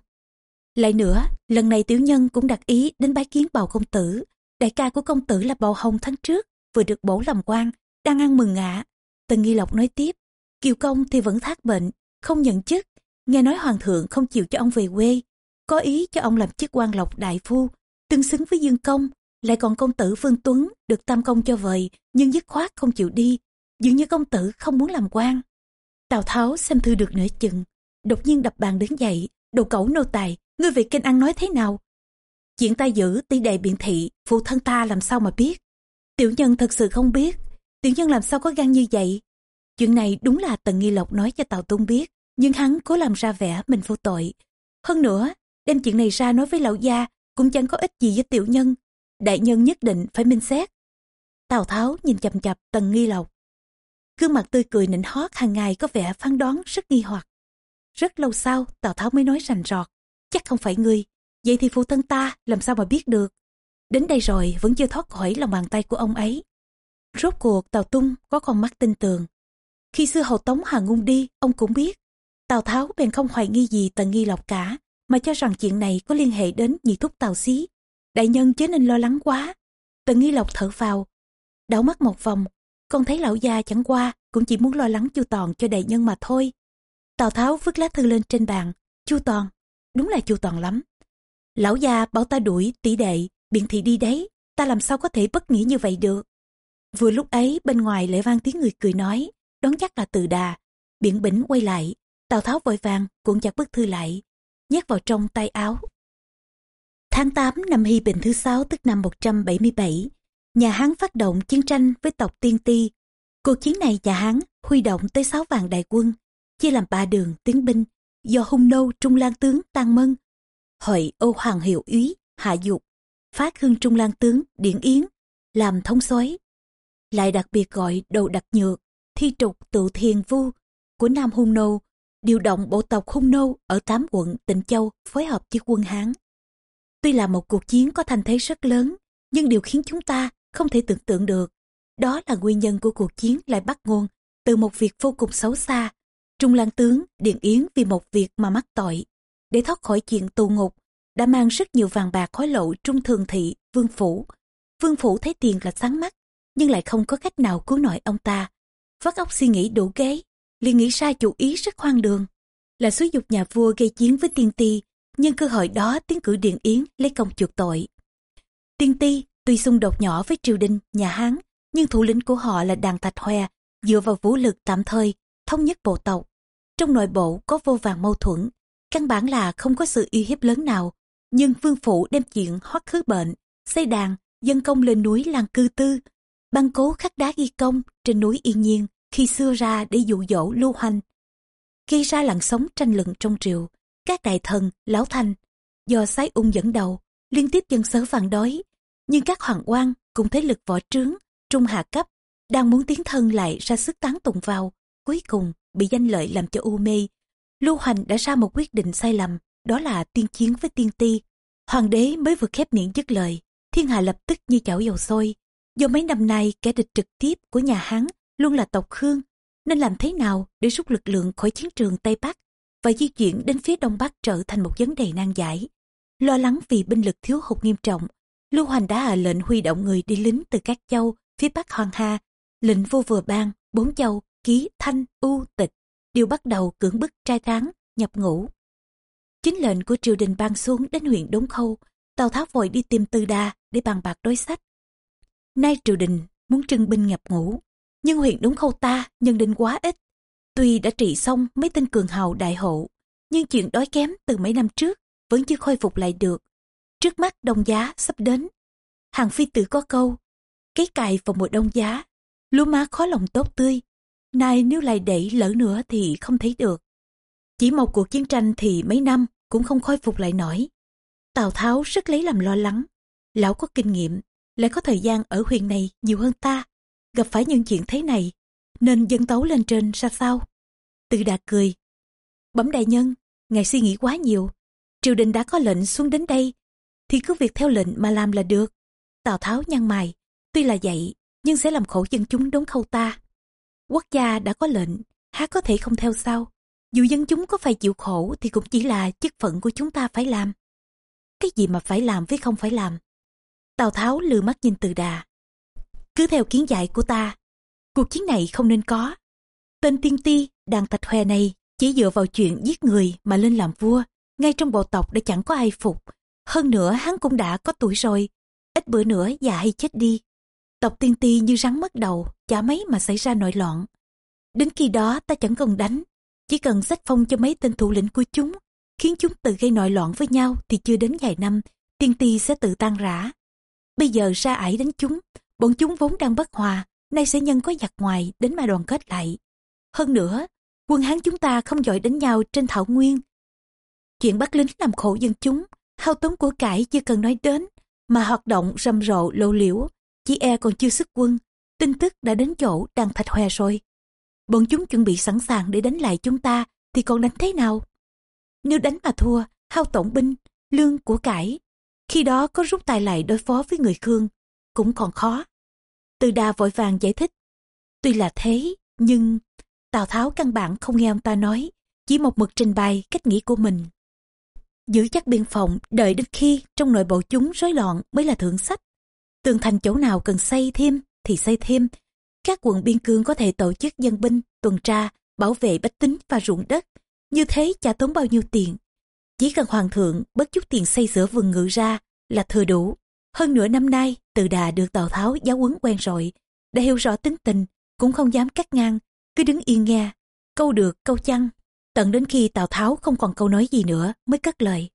Lại nữa, lần này tiểu nhân cũng đặt ý đến bái kiến bào công tử. Đại ca của công tử là bào hồng tháng trước, vừa được bổ làm quan, đang ăn mừng ạ. Tần Nghi Lộc nói tiếp, Kiều Công thì vẫn thác bệnh, không nhận chức. Nghe nói hoàng thượng không chịu cho ông về quê, có ý cho ông làm chức quan lộc đại phu, tương xứng với dương công. lại còn công tử Phương Tuấn được tam công cho vời, nhưng dứt khoát không chịu đi, dường như công tử không muốn làm quan. Tào Tháo xem thư được nửa chừng, đột nhiên đập bàn đứng dậy, đồ cẩu nô tài, ngươi về kinh ăn nói thế nào? Chuyện ta giữ tỷ đệ biện thị, phụ thân ta làm sao mà biết? Tiểu nhân thật sự không biết, tiểu nhân làm sao có gan như vậy? Chuyện này đúng là Tần Nghi Lộc nói cho Tào Tung biết, nhưng hắn cố làm ra vẻ mình vô tội. Hơn nữa, đem chuyện này ra nói với lão gia cũng chẳng có ích gì với tiểu nhân. Đại nhân nhất định phải minh xét. Tào Tháo nhìn chầm chập Tần Nghi Lộc. Gương mặt tươi cười nịnh hót hàng ngày có vẻ phán đoán rất nghi hoặc. Rất lâu sau, Tào Tháo mới nói rành rọt. Chắc không phải ngươi, vậy thì phụ thân ta làm sao mà biết được. Đến đây rồi vẫn chưa thoát khỏi lòng bàn tay của ông ấy. Rốt cuộc Tào Tung có con mắt tin tường. Khi xưa hầu tống Hà Ngung đi, ông cũng biết. Tào Tháo bèn không hoài nghi gì Tần Nghi Lộc cả, mà cho rằng chuyện này có liên hệ đến nhị thúc Tào Xí. Đại nhân chớ nên lo lắng quá. Tần Nghi Lộc thở vào, đảo mắt một vòng, con thấy lão gia chẳng qua cũng chỉ muốn lo lắng chu toàn cho đại nhân mà thôi. Tào Tháo vứt lá thư lên trên bàn, chu toàn, đúng là chu toàn lắm. Lão gia bảo ta đuổi tỷ đệ, biện thị đi đấy, ta làm sao có thể bất nghĩa như vậy được. Vừa lúc ấy bên ngoài lại vang tiếng người cười nói, đoán chắc là từ đà. Biển bỉnh quay lại, Tào Tháo vội vàng cuộn chặt bức thư lại, nhét vào trong tay áo. Tháng 8 năm Hy Bình thứ sáu tức năm 177, nhà Hán phát động chiến tranh với tộc Tiên Ti. Cuộc chiến này nhà Hán huy động tới 6 vạn đại quân, chia làm ba đường tiến binh, do hung nô Trung Lan tướng Tăng Mân, hội Âu Hoàng Hiệu Úy, Hạ Dục, phát hưng Trung Lan tướng Điển Yến, làm thống soái lại đặc biệt gọi đầu đặc nhược, thi trục tự thiền vu của Nam Hung Nô, điều động bộ tộc Hung Nô ở tám quận Tịnh Châu phối hợp với quân Hán. Tuy là một cuộc chiến có thành thế rất lớn, nhưng điều khiến chúng ta không thể tưởng tượng được, đó là nguyên nhân của cuộc chiến lại bắt nguồn từ một việc vô cùng xấu xa. Trung Lan Tướng, Điện Yến vì một việc mà mắc tội, để thoát khỏi chuyện tù ngục, đã mang rất nhiều vàng bạc hối lộ trung thường thị, vương phủ. Vương phủ thấy tiền là sáng mắt, nhưng lại không có cách nào cứu nổi ông ta. Vắt óc suy nghĩ đủ ghế, liền nghĩ ra chủ ý rất hoang đường. Là xúi dục nhà vua gây chiến với tiên ti, nhưng cơ hội đó tiến cử Điện Yến lấy công chuộc tội. Tiên ti tuy xung đột nhỏ với triều đình, nhà Hán, nhưng thủ lĩnh của họ là đàn Thạch Hoe, dựa vào vũ lực tạm thời, thống nhất bộ tộc. Trong nội bộ có vô vàng mâu thuẫn, căn bản là không có sự uy hiếp lớn nào, nhưng vương phủ đem chuyện hoắc khứ bệnh, xây đàn, dân công lên núi làng cư tư, băng cố khắc đá ghi công trên núi Yên Nhiên khi xưa ra để dụ dỗ lưu hành. Gây ra làn sóng tranh luận trong triều, các đại thần, lão thành, do sái ung dẫn đầu, liên tiếp dân sớ phản đối. Nhưng các hoàng quan cùng thế lực võ trướng, trung hạ cấp, đang muốn tiến thân lại ra sức tán tụng vào, cuối cùng bị danh lợi làm cho u mê. Lưu Hành đã ra một quyết định sai lầm, đó là tiên chiến với tiên ti. Hoàng đế mới vừa khép miệng dứt lời, thiên hạ lập tức như chảo dầu sôi. Do mấy năm nay kẻ địch trực tiếp của nhà Hán luôn là tộc Khương, nên làm thế nào để rút lực lượng khỏi chiến trường Tây Bắc và di chuyển đến phía Đông Bắc trở thành một vấn đề nan giải. Lo lắng vì binh lực thiếu hụt nghiêm trọng, Lưu Hoành đã hạ lệnh huy động người đi lính từ các châu phía Bắc Hoàng Hà, lệnh vô vừa ban, bốn châu, ký, thanh, u, tịch, đều bắt đầu cưỡng bức trai tráng, nhập ngũ. Chính lệnh của triều đình ban xuống đến huyện Đống Khâu, Tào Tháo vội đi tìm Tư Đa để bàn bạc đối sách. Nay triều đình muốn trưng binh nhập ngũ, nhưng huyện đúng Khâu ta nhân đinh quá ít. Tuy đã trị xong mấy tên cường hào đại hộ, nhưng chuyện đói kém từ mấy năm trước vẫn chưa khôi phục lại được. Trước mắt đông giá sắp đến. Hàng phi tử có câu, cái cài vào mùa đông giá, lúa má khó lòng tốt tươi. Nay nếu lại đẩy lỡ nữa thì không thấy được. Chỉ một cuộc chiến tranh thì mấy năm cũng không khôi phục lại nổi. Tào Tháo rất lấy làm lo lắng. Lão có kinh nghiệm, lại có thời gian ở huyện này nhiều hơn ta. Gặp phải những chuyện thế này, nên dân tấu lên trên ra sao? Từ đạt cười. Bẩm đại nhân, ngài suy nghĩ quá nhiều. Triều đình đã có lệnh xuống đến đây, thì cứ việc theo lệnh mà làm là được. Tào Tháo nhăn mày, tuy là vậy, nhưng sẽ làm khổ dân chúng đốn khâu ta. Quốc gia đã có lệnh, há có thể không theo sao? Dù dân chúng có phải chịu khổ thì cũng chỉ là chức phận của chúng ta phải làm. Cái gì mà phải làm với không phải làm? Tào Tháo lừa mắt nhìn từ đà. Cứ theo kiến dạy của ta, cuộc chiến này không nên có. Tên tiên ti, đàn tạch hoè này chỉ dựa vào chuyện giết người mà lên làm vua. Ngay trong bộ tộc đã chẳng có ai phục. Hơn nữa hắn cũng đã có tuổi rồi. ít bữa nữa già hay chết đi. Tộc tiên ti như rắn mất đầu, chả mấy mà xảy ra nội loạn. Đến khi đó ta chẳng cần đánh, chỉ cần sách phong cho mấy tên thủ lĩnh của chúng, khiến chúng tự gây nội loạn với nhau thì chưa đến vài năm, tiên ti sẽ tự tan rã. Bây giờ ra ải đánh chúng, bọn chúng vốn đang bất hòa, nay sẽ nhân có giặc ngoài đến mà đoàn kết lại. Hơn nữa, quân Hán chúng ta không giỏi đánh nhau trên thảo nguyên. Chuyện bắt lính làm khổ dân chúng, hao tốn của cải chưa cần nói đến, mà hoạt động rầm rộ lộ liễu, chỉ e còn chưa sức quân, tin tức đã đến chỗ đang thạch hoe rồi. Bọn chúng chuẩn bị sẵn sàng để đánh lại chúng ta, thì còn đánh thế nào? Nếu đánh mà thua, hao tổn binh, lương của cải, khi đó có rút tay lại đối phó với người Khương, cũng còn khó. Từ đà vội vàng giải thích. Tuy là thế, nhưng Tào Tháo căn bản không nghe ông ta nói, chỉ một mực trình bày cách nghĩ của mình. Giữ chắc biên phòng, đợi đến khi trong nội bộ chúng rối loạn mới là thượng sách. Tường thành chỗ nào cần xây thêm thì xây thêm. Các quận biên cương có thể tổ chức dân binh, tuần tra, bảo vệ bách tính và ruộng đất. Như thế chả tốn bao nhiêu tiền. Chỉ cần hoàng thượng bất chút tiền xây sửa vườn ngự ra là thừa đủ. Hơn nửa năm nay, từ đà được Tào Tháo giáo huấn quen rồi, đã hiểu rõ tính tình, cũng không dám cắt ngang, cứ đứng yên nghe, câu được câu chăng. Tận đến khi Tào Tháo không còn câu nói gì nữa mới cất lời.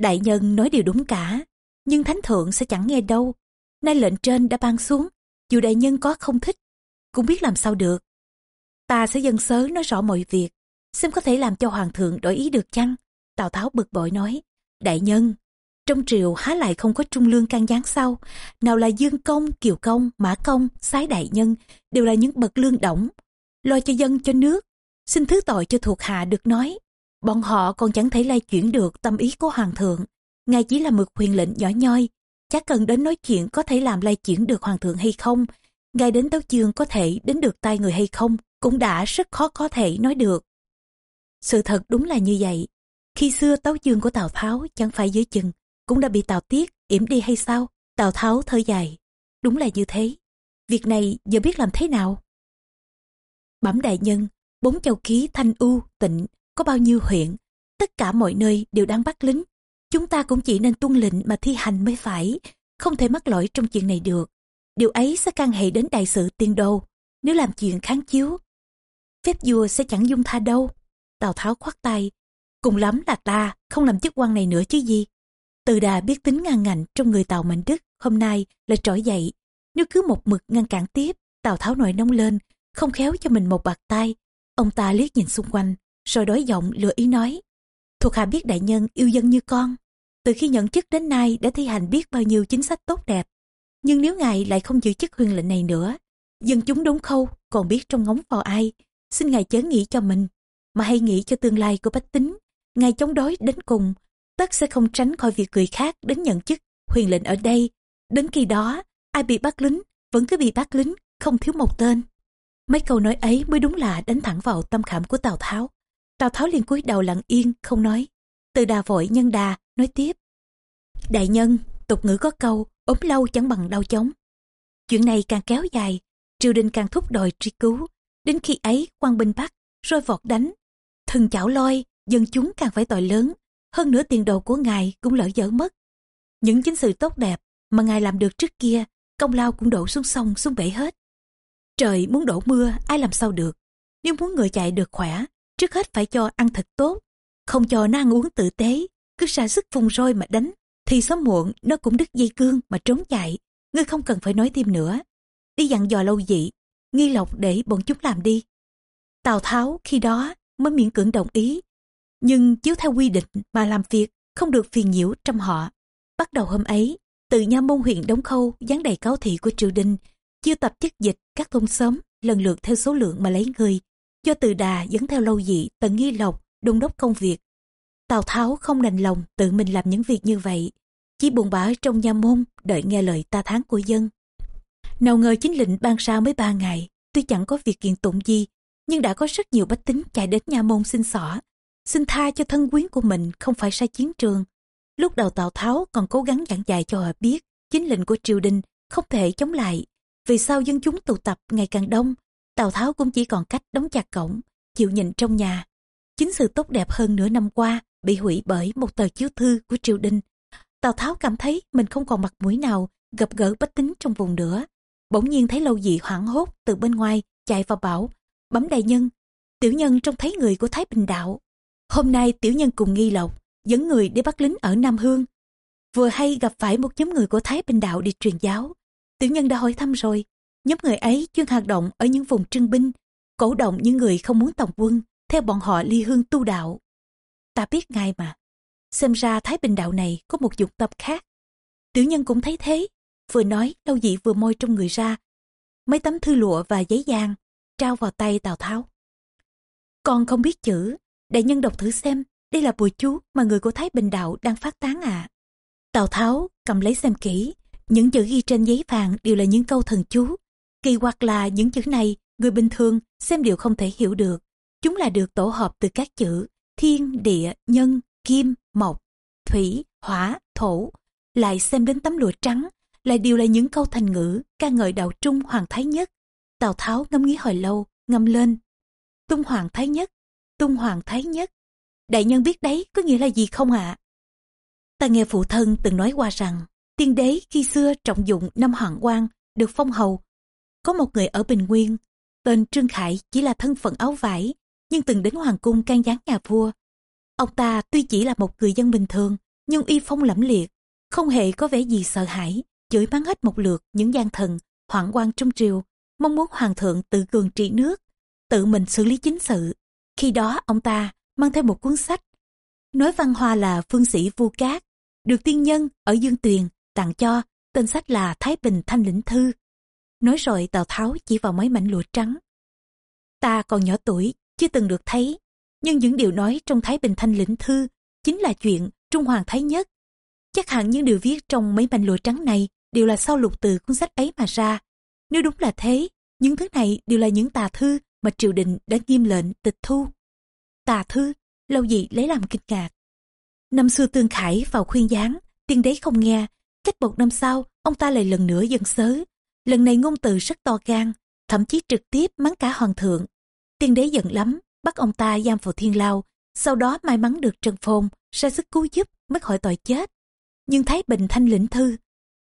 Đại nhân nói điều đúng cả, nhưng thánh thượng sẽ chẳng nghe đâu. Nay lệnh trên đã ban xuống, dù đại nhân có không thích, cũng biết làm sao được. Ta sẽ dần sớ nói rõ mọi việc, xem có thể làm cho hoàng thượng đổi ý được chăng? Tào Tháo bực bội nói, đại nhân, trong triều há lại không có trung lương can gián sau, nào là dương công, kiều công, mã công, sái đại nhân, đều là những bậc lương đổng, lo cho dân cho nước, xin thứ tội cho thuộc hạ được nói. Bọn họ còn chẳng thể lay chuyển được tâm ý của hoàng thượng, ngài chỉ là mực huyền lệnh nhỏ nhoi, chắc cần đến nói chuyện có thể làm lay chuyển được hoàng thượng hay không, ngài đến tấu chương có thể đến được tay người hay không, cũng đã rất khó có thể nói được. Sự thật đúng là như vậy, khi xưa tấu chương của Tào Tháo chẳng phải dưới chừng, cũng đã bị Tào Tiết yểm đi hay sao? Tào Tháo thở dài. Đúng là như thế. Việc này giờ biết làm thế nào? Bẩm đại nhân, bốn châu ký Thanh U, Tịnh, có bao nhiêu huyện, tất cả mọi nơi đều đang bắt lính. Chúng ta cũng chỉ nên tuân lệnh mà thi hành mới phải, không thể mắc lỗi trong chuyện này được. Điều ấy sẽ can hệ đến đại sự tiên đô, nếu làm chuyện kháng chiếu. Phép vua sẽ chẳng dung tha đâu. Tào Tháo khoát tay, cùng lắm là ta không làm chức quan này nữa chứ gì. Từ đà biết tính ngang ngạnh trong người tàu Mạnh Đức hôm nay là trỗi dậy. Nếu cứ một mực ngăn cản tiếp, Tào Tháo nổi nóng lên, không khéo cho mình một bạc tay. Ông ta liếc nhìn xung quanh, rồi đối giọng lừa ý nói. Thuộc hạ biết đại nhân yêu dân như con. Từ khi nhận chức đến nay đã thi hành biết bao nhiêu chính sách tốt đẹp. Nhưng nếu ngài lại không giữ chức huyền lệnh này nữa, dân chúng đống khâu còn biết trong ngóng vào ai. Xin ngài chớ nghĩ cho mình, mà hay nghĩ cho tương lai của bách tính. Ngài chống đối đến cùng, tất sẽ không tránh khỏi việc người khác đến nhận chức huyền lệnh ở đây. Đến khi đó, ai bị bắt lính, vẫn cứ bị bắt lính, không thiếu một tên. Mấy câu nói ấy mới đúng là đánh thẳng vào tâm khảm của Tào Tháo. Tào Tháo liền cúi đầu lặng yên, không nói. Từ đà vội nhân đà, nói tiếp. Đại nhân, tục ngữ có câu, ốm lâu chẳng bằng đau chống. Chuyện này càng kéo dài, triều đình càng thúc đòi truy cứu. Đến khi ấy, quan binh bắt, rồi vọt đánh. Thần chảo loi, dân chúng càng phải tội lớn. Hơn nữa tiền đồ của ngài cũng lỡ dở mất. Những chính sự tốt đẹp mà ngài làm được trước kia, công lao cũng đổ xuống sông xuống bể hết. Trời muốn đổ mưa, ai làm sao được. Nếu muốn người chạy được khỏe, trước hết phải cho ăn thật tốt. Không cho nó ăn uống tử tế, cứ ra sức vùng roi mà đánh, thì sớm muộn nó cũng đứt dây cương mà trốn chạy. Ngươi không cần phải nói thêm nữa. Đi dặn dò lâu dị, nghi lộc để bọn chúng làm đi. Tào Tháo khi đó mới miễn cưỡng đồng ý. Nhưng chiếu theo quy định mà làm việc không được phiền nhiễu trong họ. Bắt đầu hôm ấy, từ nha môn huyện đóng Khâu dán đầy cáo thị của triều đình chưa tập chức dịch các thôn xóm lần lượt theo số lượng mà lấy người do từ đà dẫn theo lâu dị tận nghi lộc đôn đốc công việc. Tào tháo không đành lòng tự mình làm những việc như vậy chỉ buồn bã trong nha môn đợi nghe lời ta tháng của dân. Nào ngờ chính lệnh ban ra mới ba ngày tuy chẳng có việc kiện tụng gì nhưng đã có rất nhiều bách tính chạy đến nha môn xin xỏ xin tha cho thân quyến của mình không phải sai chiến trường lúc đầu tào tháo còn cố gắng giảng dạy cho họ biết chính lệnh của triều đình không thể chống lại vì sao dân chúng tụ tập ngày càng đông, Tào Tháo cũng chỉ còn cách đóng chặt cổng, chịu nhịn trong nhà. Chính sự tốt đẹp hơn nửa năm qua bị hủy bởi một tờ chiếu thư của triều đình. Tào Tháo cảm thấy mình không còn mặt mũi nào gặp gỡ bách tính trong vùng nữa. Bỗng nhiên thấy lâu dị hoảng hốt từ bên ngoài chạy vào bảo, bấm đại nhân. Tiểu nhân trông thấy người của Thái Bình Đạo. Hôm nay tiểu nhân cùng nghi lộc, dẫn người để bắt lính ở Nam Hương. Vừa hay gặp phải một nhóm người của Thái Bình Đạo đi truyền giáo. Tiểu nhân đã hỏi thăm rồi, nhóm người ấy chuyên hoạt động ở những vùng trưng binh, cổ động những người không muốn tổng quân, theo bọn họ ly hương tu đạo. Ta biết ngay mà, xem ra Thái Bình Đạo này có một dụng tâm khác. Tiểu nhân cũng thấy thế, vừa nói lâu dị vừa môi trong người ra, mấy tấm thư lụa và giấy giang, trao vào tay Tào Tháo. Con không biết chữ, đại nhân đọc thử xem, đây là bùa chú mà người của Thái Bình Đạo đang phát tán à. Tào Tháo cầm lấy xem kỹ, những chữ ghi trên giấy vàng đều là những câu thần chú. Kỳ hoặc là những chữ này, người bình thường xem đều không thể hiểu được. Chúng là được tổ hợp từ các chữ thiên, địa, nhân, kim, mộc, thủy, hỏa, thổ. Lại xem đến tấm lụa trắng, lại đều là những câu thành ngữ ca ngợi đạo trung hoàng thái nhất. Tào Tháo ngâm nghĩ hồi lâu, ngâm lên. Tung hoàng thái nhất, tung hoàng thái nhất. Đại nhân biết đấy có nghĩa là gì không ạ? Ta nghe phụ thân từng nói qua rằng, tiên đế khi xưa trọng dụng năm hoàng quan được phong hầu. Có một người ở Bình Nguyên, tên Trương Khải chỉ là thân phận áo vải, nhưng từng đến hoàng cung can gián nhà vua. Ông ta tuy chỉ là một người dân bình thường, nhưng uy phong lẫm liệt, không hề có vẻ gì sợ hãi, chửi mắng hết một lượt những gian thần, hoạn quan trong triều, mong muốn hoàng thượng tự cường trị nước, tự mình xử lý chính sự. Khi đó ông ta mang theo một cuốn sách, nói văn hoa là phương sĩ vu cát, được tiên nhân ở Dương Tuyền tặng cho, tên sách là Thái Bình Thanh Lĩnh Thư. Nói rồi Tào Tháo chỉ vào mấy mảnh lụa trắng. Ta còn nhỏ tuổi, chưa từng được thấy, nhưng những điều nói trong Thái Bình Thanh Lĩnh Thư chính là chuyện Trung Hoàng Thái Nhất. Chắc hẳn những điều viết trong mấy mảnh lụa trắng này đều là sau lục từ cuốn sách ấy mà ra. Nếu đúng là thế, những thứ này đều là những tà thư mà triều đình đã nghiêm lệnh tịch thu. Tà thư, lâu gì lấy làm kinh ngạc. Năm xưa Tương Khải vào khuyên gián, tiên đế không nghe, cách một năm sau, ông ta lại lần nữa dân sớ. Lần này ngôn từ rất to gan, thậm chí trực tiếp mắng cả hoàng thượng. Tiên đế giận lắm, bắt ông ta giam vào thiên lao, sau đó may mắn được Trần Phồn ra sức cứu giúp mới khỏi tội chết. Nhưng Thái Bình thanh lĩnh thư,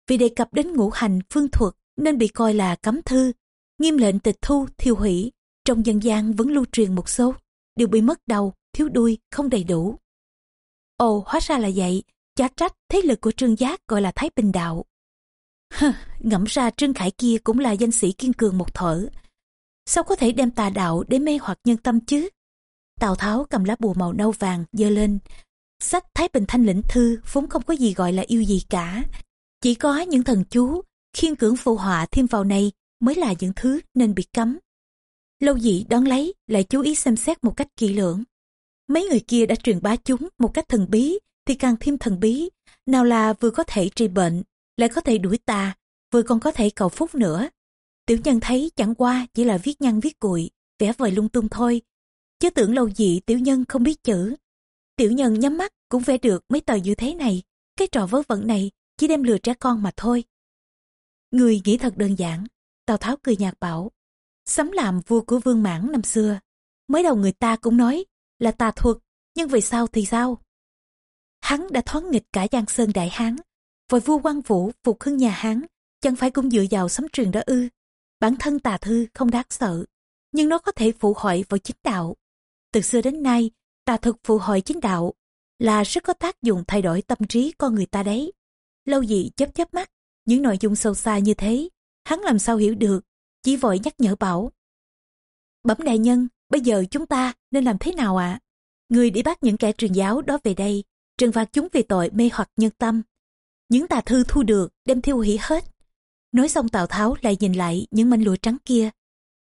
vì đề cập đến ngũ hành phương thuật nên bị coi là cấm thư, nghiêm lệnh tịch thu, thiêu hủy. Trong dân gian vẫn lưu truyền một số, đều bị mất đầu, thiếu đuôi, không đầy đủ. Ồ, hóa ra là vậy, chả trách thế lực của Trương Giác gọi là Thái Bình Đạo. Hừ, ngẫm ra Trương Khải kia cũng là danh sĩ kiên cường một thở. Sao có thể đem tà đạo để mê hoặc nhân tâm chứ? Tào Tháo cầm lá bùa màu nâu vàng giơ lên. Sách Thái Bình Thanh lĩnh thư vốn không có gì gọi là yêu gì cả. Chỉ có những thần chú, khiên cưỡng phù họa thêm vào này mới là những thứ nên bị cấm. Lâu dị đón lấy lại chú ý xem xét một cách kỹ lưỡng. Mấy người kia đã truyền bá chúng một cách thần bí thì càng thêm thần bí. Nào là vừa có thể trị bệnh, lại có thể đuổi tà, vừa còn có thể cầu phúc nữa. Tiểu nhân thấy chẳng qua chỉ là viết nhăn viết cuội, vẽ vời lung tung thôi. Chứ tưởng lâu dị tiểu nhân không biết chữ. Tiểu nhân nhắm mắt cũng vẽ được mấy tờ như thế này. Cái trò vớ vẩn này chỉ đem lừa trẻ con mà thôi. Người nghĩ thật đơn giản. Tào Tháo cười nhạt bảo. Sắm làm vua của vương mãn năm xưa. Mới đầu người ta cũng nói là tà thuật, nhưng về sau thì sao? Hắn đã thoáng nghịch cả Giang Sơn Đại Hán, vội vua quan vũ phục hưng nhà Hán, chẳng phải cũng dựa vào sấm truyền đó ư. Bản thân tà thư không đáng sợ, nhưng nó có thể phụ hội vào chính đạo. Từ xưa đến nay, tà thực phụ hội chính đạo là rất có tác dụng thay đổi tâm trí con người ta đấy. Lâu dị chớp chớp mắt, những nội dung sâu xa như thế, hắn làm sao hiểu được, chỉ vội nhắc nhở bảo. Bẩm đại nhân, bây giờ chúng ta nên làm thế nào ạ? Người đi bắt những kẻ truyền giáo đó về đây, trừng phạt chúng vì tội mê hoặc nhân tâm. Những tà thư thu được đem thiêu hủy hết. Nói xong Tào Tháo lại nhìn lại những mảnh lụa trắng kia.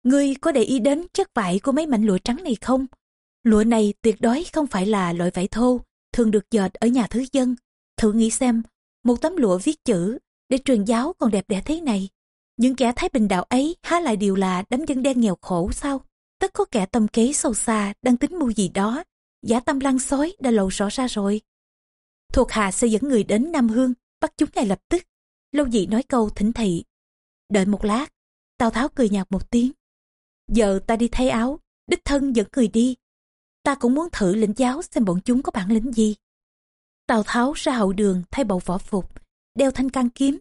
Ngươi có để ý đến chất vải của mấy mảnh lụa trắng này không? Lụa này tuyệt đối không phải là loại vải thô, thường được dệt ở nhà thứ dân. Thử nghĩ xem, một tấm lụa viết chữ để truyền giáo còn đẹp đẽ thế này. Những kẻ Thái Bình đạo ấy há lại điều là đám dân đen nghèo khổ sao? Tất có kẻ tâm kế sâu xa đang tính mưu gì đó. Giả tâm lăng xói đã lộ rõ ra rồi. Thuộc hạ sẽ dẫn người đến Nam Hương, bắt chúng ngay lập tức. Lâu dị nói câu thỉnh thị. Đợi một lát, Tào Tháo cười nhạt một tiếng. Giờ ta đi thay áo, đích thân dẫn người đi. Ta cũng muốn thử lĩnh giáo xem bọn chúng có bản lĩnh gì. Tào Tháo ra hậu đường thay bộ võ phục, đeo thanh can kiếm.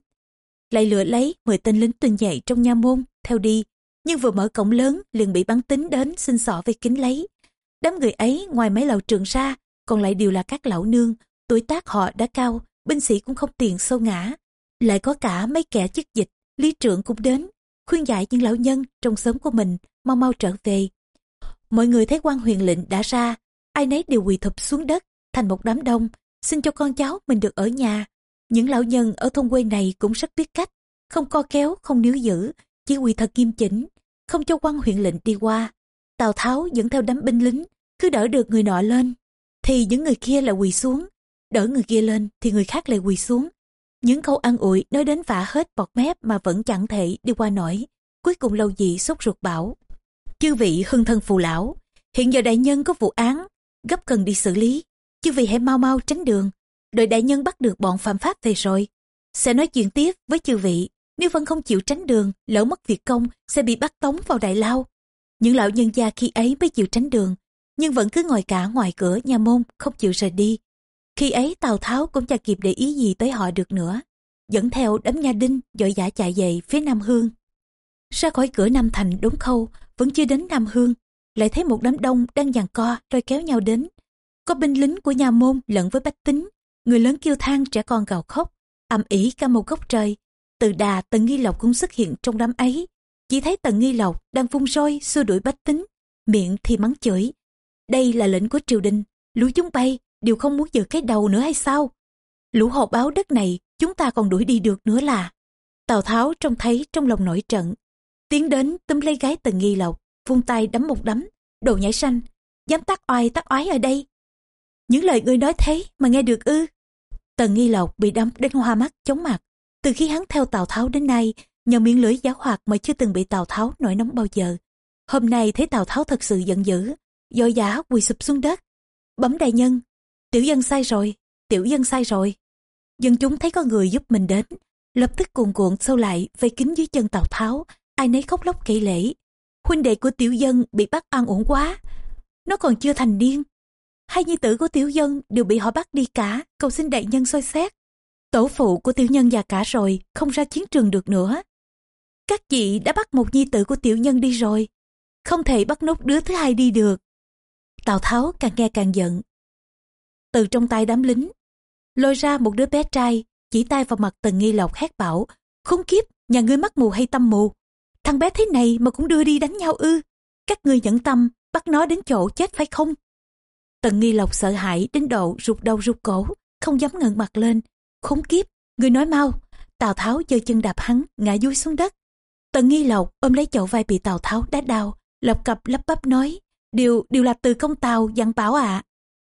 Lại lựa lấy 10 tên lính tuần dạy trong nha môn, theo đi. Nhưng vừa mở cổng lớn liền bị bắn tính đến xin sọ về kính lấy. Đám người ấy ngoài mấy lầu trường ra, còn lại đều là các lão nương, tuổi tác họ đã cao, binh sĩ cũng không tiền sâu ngã. Lại có cả mấy kẻ chức dịch, lý trưởng cũng đến, khuyên dạy những lão nhân trong xóm của mình mau mau trở về. Mọi người thấy quan huyền lệnh đã ra, ai nấy đều quỳ thụp xuống đất, thành một đám đông, xin cho con cháu mình được ở nhà. Những lão nhân ở thôn quê này cũng rất biết cách, không co kéo, không níu giữ, chỉ quỳ thật nghiêm chỉnh, không cho quan huyện lệnh đi qua. Tào Tháo dẫn theo đám binh lính, cứ đỡ được người nọ lên, thì những người kia lại quỳ xuống. Đỡ người kia lên thì người khác lại quỳ xuống. Những câu ăn ủi nói đến vả hết bọt mép mà vẫn chẳng thể đi qua nổi. Cuối cùng lâu dị sốt ruột bảo. Chư vị hưng thân phù lão, hiện giờ đại nhân có vụ án, gấp cần đi xử lý. Chư vị hãy mau mau tránh đường, đợi đại nhân bắt được bọn phạm pháp về rồi. Sẽ nói chuyện tiếp với chư vị, nếu vẫn không chịu tránh đường, lỡ mất việc công, sẽ bị bắt tống vào đại lao. Những lão nhân gia khi ấy mới chịu tránh đường, nhưng vẫn cứ ngồi cả ngoài cửa nhà môn, không chịu rời đi. Khi ấy Tào Tháo cũng chả kịp để ý gì tới họ được nữa. Dẫn theo đám nha đinh dội dã chạy về phía Nam Hương. Ra khỏi cửa Nam Thành đốn khâu, vẫn chưa đến Nam Hương. Lại thấy một đám đông đang giằng co, rồi kéo nhau đến. Có binh lính của nhà môn lẫn với bách tính. Người lớn kêu than trẻ con gào khóc, ầm ĩ cả một góc trời. Từ đà tần nghi lộc cũng xuất hiện trong đám ấy. Chỉ thấy tần nghi lộc đang vung roi xua đuổi bách tính, miệng thì mắng chửi. Đây là lệnh của triều đình, lũ chúng bay đều không muốn giữ cái đầu nữa hay sao? Lũ hộp báo đất này chúng ta còn đuổi đi được nữa là. Tào Tháo trông thấy trong lòng nổi trận. Tiến đến túm lấy gái tần nghi lộc, vung tay đấm một đấm, đồ nhảy xanh, dám tắt oai tắt oái ở đây. Những lời ngươi nói thế mà nghe được ư. Tần nghi lộc bị đấm đến hoa mắt chóng mặt. Từ khi hắn theo Tào Tháo đến nay, nhờ miệng lưỡi giáo hoạt mà chưa từng bị Tào Tháo nổi nóng bao giờ. Hôm nay thấy Tào Tháo thật sự giận dữ, dội giả quỳ sụp xuống đất. Bấm đại nhân, tiểu dân sai rồi, tiểu dân sai rồi. Dân chúng thấy có người giúp mình đến, lập tức cuồn cuộn sâu lại vây kính dưới chân Tào Tháo, ai nấy khóc lóc kể lễ. Huynh đệ của tiểu dân bị bắt ăn uổng quá, nó còn chưa thành niên. Hai nhi tử của tiểu dân đều bị họ bắt đi cả, cầu xin đại nhân soi xét. Tổ phụ của tiểu nhân già cả rồi, không ra chiến trường được nữa. Các chị đã bắt một nhi tử của tiểu nhân đi rồi, không thể bắt nốt đứa thứ hai đi được. Tào Tháo càng nghe càng giận. Từ trong tay đám lính, lôi ra một đứa bé trai, chỉ tay vào mặt Tần Nghi Lộc hét bảo, khốn kiếp, nhà ngươi mắt mù hay tâm mù. Thằng bé thế này mà cũng đưa đi đánh nhau ư. Các ngươi nhẫn tâm, bắt nó đến chỗ chết phải không? Tần Nghi Lộc sợ hãi đến độ rụt đầu rụt cổ, không dám ngẩng mặt lên. Khốn kiếp, người nói mau. Tào Tháo giơ chân đạp hắn, ngã vui xuống đất. Tần Nghi Lộc ôm lấy chậu vai bị Tào Tháo đá đau, lập cập lắp bắp nói, điều điều là từ công Tào dặn bảo ạ.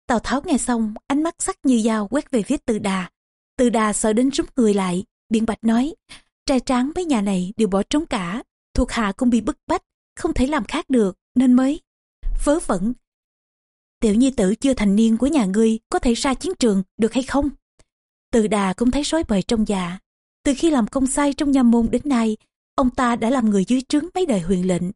Tào Tháo nghe xong, ánh mắt sắc như dao quét về phía Từ Đà. Từ Đà sợ đến rút người lại, biện bạch nói, trai tráng mấy nhà này đều bỏ trống cả, thuộc hạ cũng bị bức bách, không thể làm khác được, nên mới vớ vẩn. Tiểu nhi tử chưa thành niên của nhà ngươi có thể ra chiến trường được hay không? Từ Đà cũng thấy rối bời trong dạ. Từ khi làm công sai trong nha môn đến nay, ông ta đã làm người dưới trướng mấy đời huyền lệnh,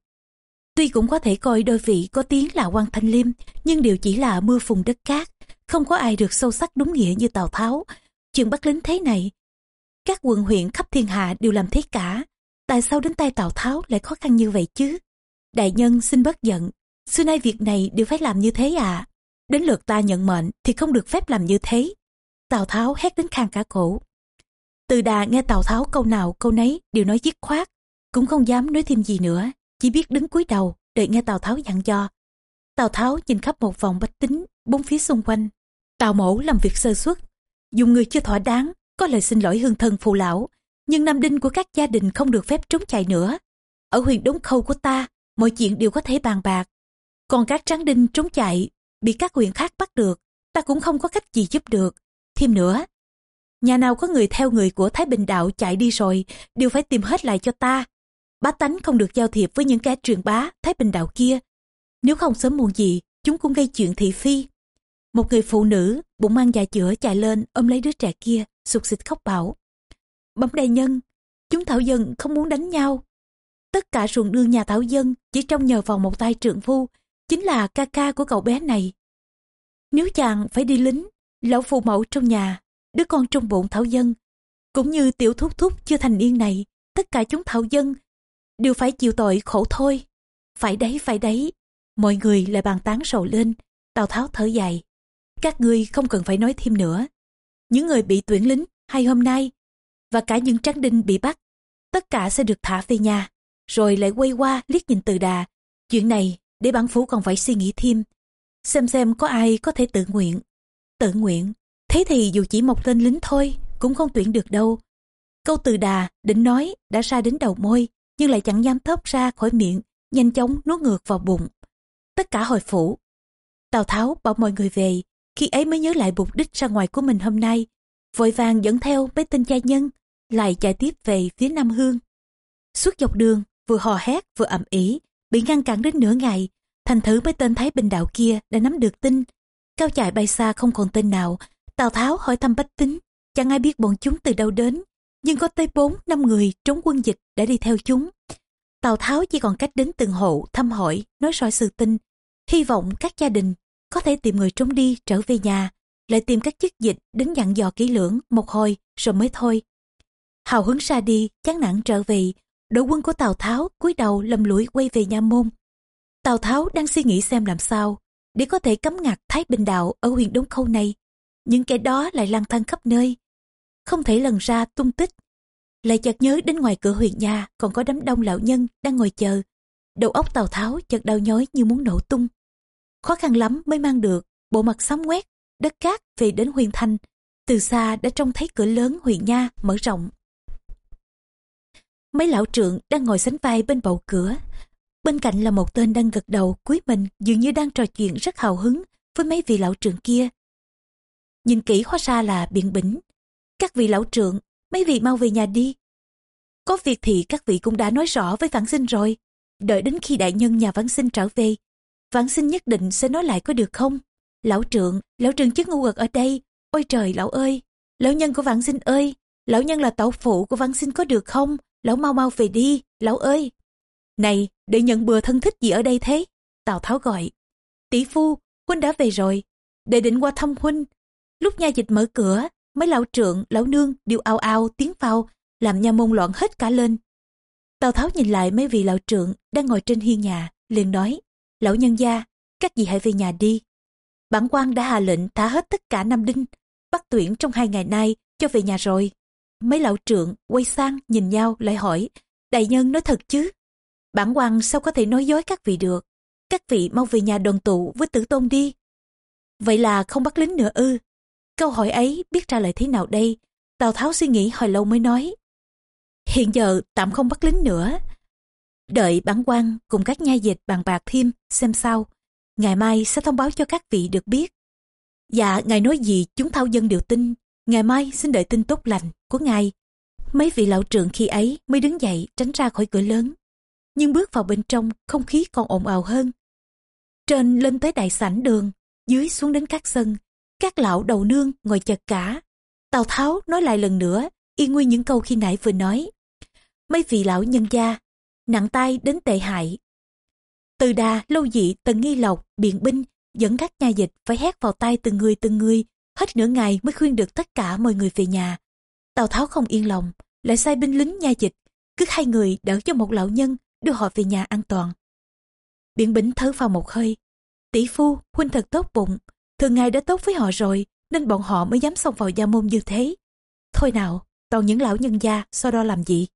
Tuy cũng có thể coi đôi vị có tiếng là quan thanh liêm, nhưng đều chỉ là mưa phùn đất cát, không có ai được sâu sắc đúng nghĩa như Tào Tháo. Chuyện bắt lính thế này, các quận huyện khắp thiên hạ đều làm thế cả. Tại sao đến tay Tào Tháo lại khó khăn như vậy chứ? Đại nhân xin bớt giận, xưa nay việc này đều phải làm như thế à? Đến lượt ta nhận mệnh thì không được phép làm như thế. Tào Tháo hét đến khang cả cổ. Từ đà nghe Tào Tháo câu nào câu nấy đều nói dứt khoát, cũng không dám nói thêm gì nữa chỉ biết đứng cúi đầu đợi nghe tào tháo dặn cho. tào tháo nhìn khắp một vòng bách tính bốn phía xung quanh tào mẫu làm việc sơ suất dùng người chưa thỏa đáng có lời xin lỗi hương thân phụ lão nhưng nam đinh của các gia đình không được phép trốn chạy nữa ở huyện đống khâu của ta mọi chuyện đều có thể bàn bạc còn các tráng đinh trốn chạy, bị các huyện khác bắt được, ta cũng không có cách gì giúp được. Thêm nữa, nhà nào có người theo người của thái bình đạo chạy đi rồi, đều phải tìm hết lại cho ta. Bá tánh không được giao thiệp với những kẻ truyền bá thái bình đạo kia. Nếu không sớm muộn gì, chúng cũng gây chuyện thị phi. Một người phụ nữ bụng mang dạ chữa chạy lên ôm lấy đứa trẻ kia sụt xịt khóc bảo. Bấm đại nhân, chúng thảo dân không muốn đánh nhau. Tất cả ruộng đương nhà thảo dân chỉ trông nhờ vào một tay trượng phu chính là ca ca của cậu bé này nếu chàng phải đi lính lão phụ mẫu trong nhà, đứa con trong bụng thảo dân, cũng như tiểu thúc thúc chưa thành niên này, tất cả chúng thảo dân đều phải chịu tội khổ thôi. Phải đấy, phải đấy. Mọi người lại bàn tán sầu lên, Tào Tháo thở dài. Các ngươi không cần phải nói thêm nữa. Những người bị tuyển lính hay hôm nay và cả những tráng đinh bị bắt, tất cả sẽ được thả về nhà, rồi lại quay qua liếc nhìn từ đà. Chuyện này để bản phủ còn phải suy nghĩ thêm, xem xem có ai có thể tự nguyện. Tự nguyện, thế thì dù chỉ một tên lính thôi, cũng không tuyển được đâu. Câu từ đà, định nói, đã ra đến đầu môi, nhưng lại chẳng dám thốt ra khỏi miệng, nhanh chóng nuốt ngược vào bụng. Tất cả hồi phủ. Tào Tháo bảo mọi người về, khi ấy mới nhớ lại mục đích ra ngoài của mình hôm nay. Vội vàng dẫn theo mấy tên gia nhân, lại chạy tiếp về phía Nam Hương. Suốt dọc đường, vừa hò hét vừa ẩm ý, bị ngăn cản đến nửa ngày. Thành thử mấy tên Thái Bình Đạo kia đã nắm được tin. Cao chạy bay xa không còn tên nào. Tào Tháo hỏi thăm bách tính, chẳng ai biết bọn chúng từ đâu đến. Nhưng có tới bốn năm người trốn quân dịch đã đi theo chúng. Tào Tháo chỉ còn cách đến từng hộ thăm hỏi, nói rõ sự tin. Hy vọng các gia đình có thể tìm người trốn đi trở về nhà, lại tìm các chức dịch đến dặn dò kỹ lưỡng một hồi rồi mới thôi. Hào hứng ra đi, chán nản trở về, đội quân của Tào Tháo cúi đầu lầm lũi quay về Nha Môn. Tào Tháo đang suy nghĩ xem làm sao để có thể cấm ngặt Thái Bình Đạo ở huyện Đống Khâu này. Những kẻ đó lại lang thang khắp nơi, không thể lần ra tung tích. Lại chợt nhớ đến ngoài cửa huyện nhà còn có đám đông lão nhân đang ngồi chờ. Đầu óc Tào Tháo chợt đau nhói như muốn nổ tung. Khó khăn lắm mới mang được bộ mặt xám quét, đất cát về đến huyền thanh. Từ xa đã trông thấy cửa lớn huyện nha mở rộng. Mấy lão trượng đang ngồi sánh vai bên bầu cửa. Bên cạnh là một tên đang gật đầu cúi mình dường như đang trò chuyện rất hào hứng với mấy vị lão trượng kia. Nhìn kỹ hóa ra là biện bỉnh. Các vị lão trượng, mấy vị mau về nhà đi. Có việc thì các vị cũng đã nói rõ với vãn sinh rồi. Đợi đến khi đại nhân nhà vãn sinh trở về, vãn sinh nhất định sẽ nói lại có được không? Lão trượng, lão trượng chức ngu gật ở đây. Ôi trời lão ơi, lão nhân của vãn sinh ơi, lão nhân là tổ phụ của vãn sinh có được không? Lão mau mau về đi, lão ơi. Này, để nhận bừa thân thích gì ở đây thế? Tào Tháo gọi. Tỷ phu, huynh đã về rồi. Để định qua thăm huynh. Lúc nha dịch mở cửa, mấy lão trượng, lão nương đều ao ao tiến vào, làm nha môn loạn hết cả lên. Tào Tháo nhìn lại mấy vị lão trượng đang ngồi trên hiên nhà, liền nói, lão nhân gia, các vị hãy về nhà đi. Bản quan đã hạ lệnh thả hết tất cả nam đinh, bắt tuyển trong hai ngày nay cho về nhà rồi. Mấy lão trượng quay sang nhìn nhau lại hỏi, đại nhân nói thật chứ? Bản quan sao có thể nói dối các vị được? Các vị mau về nhà đoàn tụ với tử tôn đi. Vậy là không bắt lính nữa ư? Câu hỏi ấy biết trả lời thế nào đây? Tào Tháo suy nghĩ hồi lâu mới nói. Hiện giờ tạm không bắt lính nữa. Đợi bản quan cùng các nha dịch bàn bạc thêm xem sao. Ngày mai sẽ thông báo cho các vị được biết. Dạ, ngài nói gì chúng thao dân đều tin. Ngày mai xin đợi tin tốt lành của ngài. Mấy vị lão trưởng khi ấy mới đứng dậy tránh ra khỏi cửa lớn. Nhưng bước vào bên trong không khí còn ồn ào hơn. Trên lên tới đại sảnh đường, dưới xuống đến các sân. Các lão đầu nương ngồi chật cả. Tào Tháo nói lại lần nữa, y nguyên những câu khi nãy vừa nói. Mấy vị lão nhân gia, nặng tay đến tệ hại. Từ đà, lâu dị, tần nghi lộc, biện binh, dẫn các nhà dịch phải hét vào tay từng người từng người, hết nửa ngày mới khuyên được tất cả mọi người về nhà. Tào Tháo không yên lòng, lại sai binh lính nha dịch, cứ hai người đỡ cho một lão nhân đưa họ về nhà an toàn. biển bính thở vào một hơi. Tỷ phu, huynh thật tốt bụng, thường ngày đã tốt với họ rồi, nên bọn họ mới dám xông vào gia môn như thế. Thôi nào, toàn những lão nhân gia, so đo làm gì?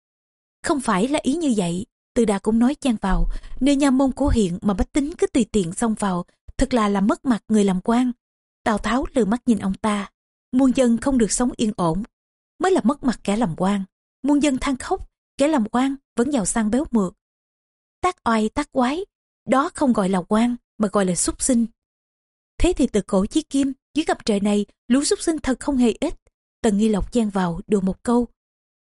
Không phải là ý như vậy, từ đà cũng nói chen vào, nơi nha môn của hiện mà bách tính cứ tùy tiện xông vào, thật là làm mất mặt người làm quan. Tào Tháo lừa mắt nhìn ông ta, muôn dân không được sống yên ổn, mới là mất mặt kẻ làm quan. Muôn dân than khóc, kẻ làm quan vẫn giàu sang béo mượt. Tác oai tác quái, đó không gọi là quan mà gọi là súc sinh. Thế thì từ cổ chí kim, dưới gặp trời này, lũ súc sinh thật không hề ít. Tần Nghi Lộc chen vào đùa một câu.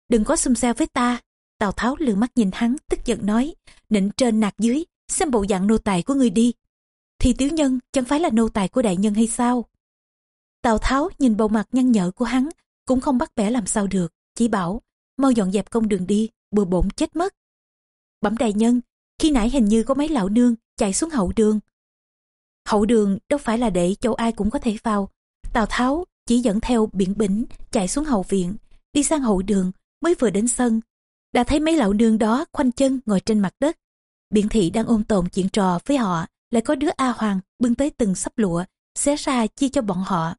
Đừng có xung xeo với ta. Tào Tháo lừa mắt nhìn hắn, tức giận nói, nịnh trên nạt dưới, xem bộ dạng nô tài của người đi. Thì tiểu nhân chẳng phải là nô tài của đại nhân hay sao? Tào Tháo nhìn bộ mặt nhăn nhở của hắn, cũng không bắt bẻ làm sao được, chỉ bảo, mau dọn dẹp công đường đi, bừa bổn chết mất. Bẩm đại nhân, khi nãy hình như có mấy lão nương chạy xuống hậu đường. Hậu đường đâu phải là để chỗ ai cũng có thể vào, Tào Tháo chỉ dẫn theo biển bỉnh chạy xuống hậu viện, đi sang hậu đường mới vừa đến sân. Đã thấy mấy lão nương đó khoanh chân ngồi trên mặt đất. Biện thị đang ôm tồn chuyện trò với họ, lại có đứa A Hoàng bưng tới từng sắp lụa, xé ra chia cho bọn họ.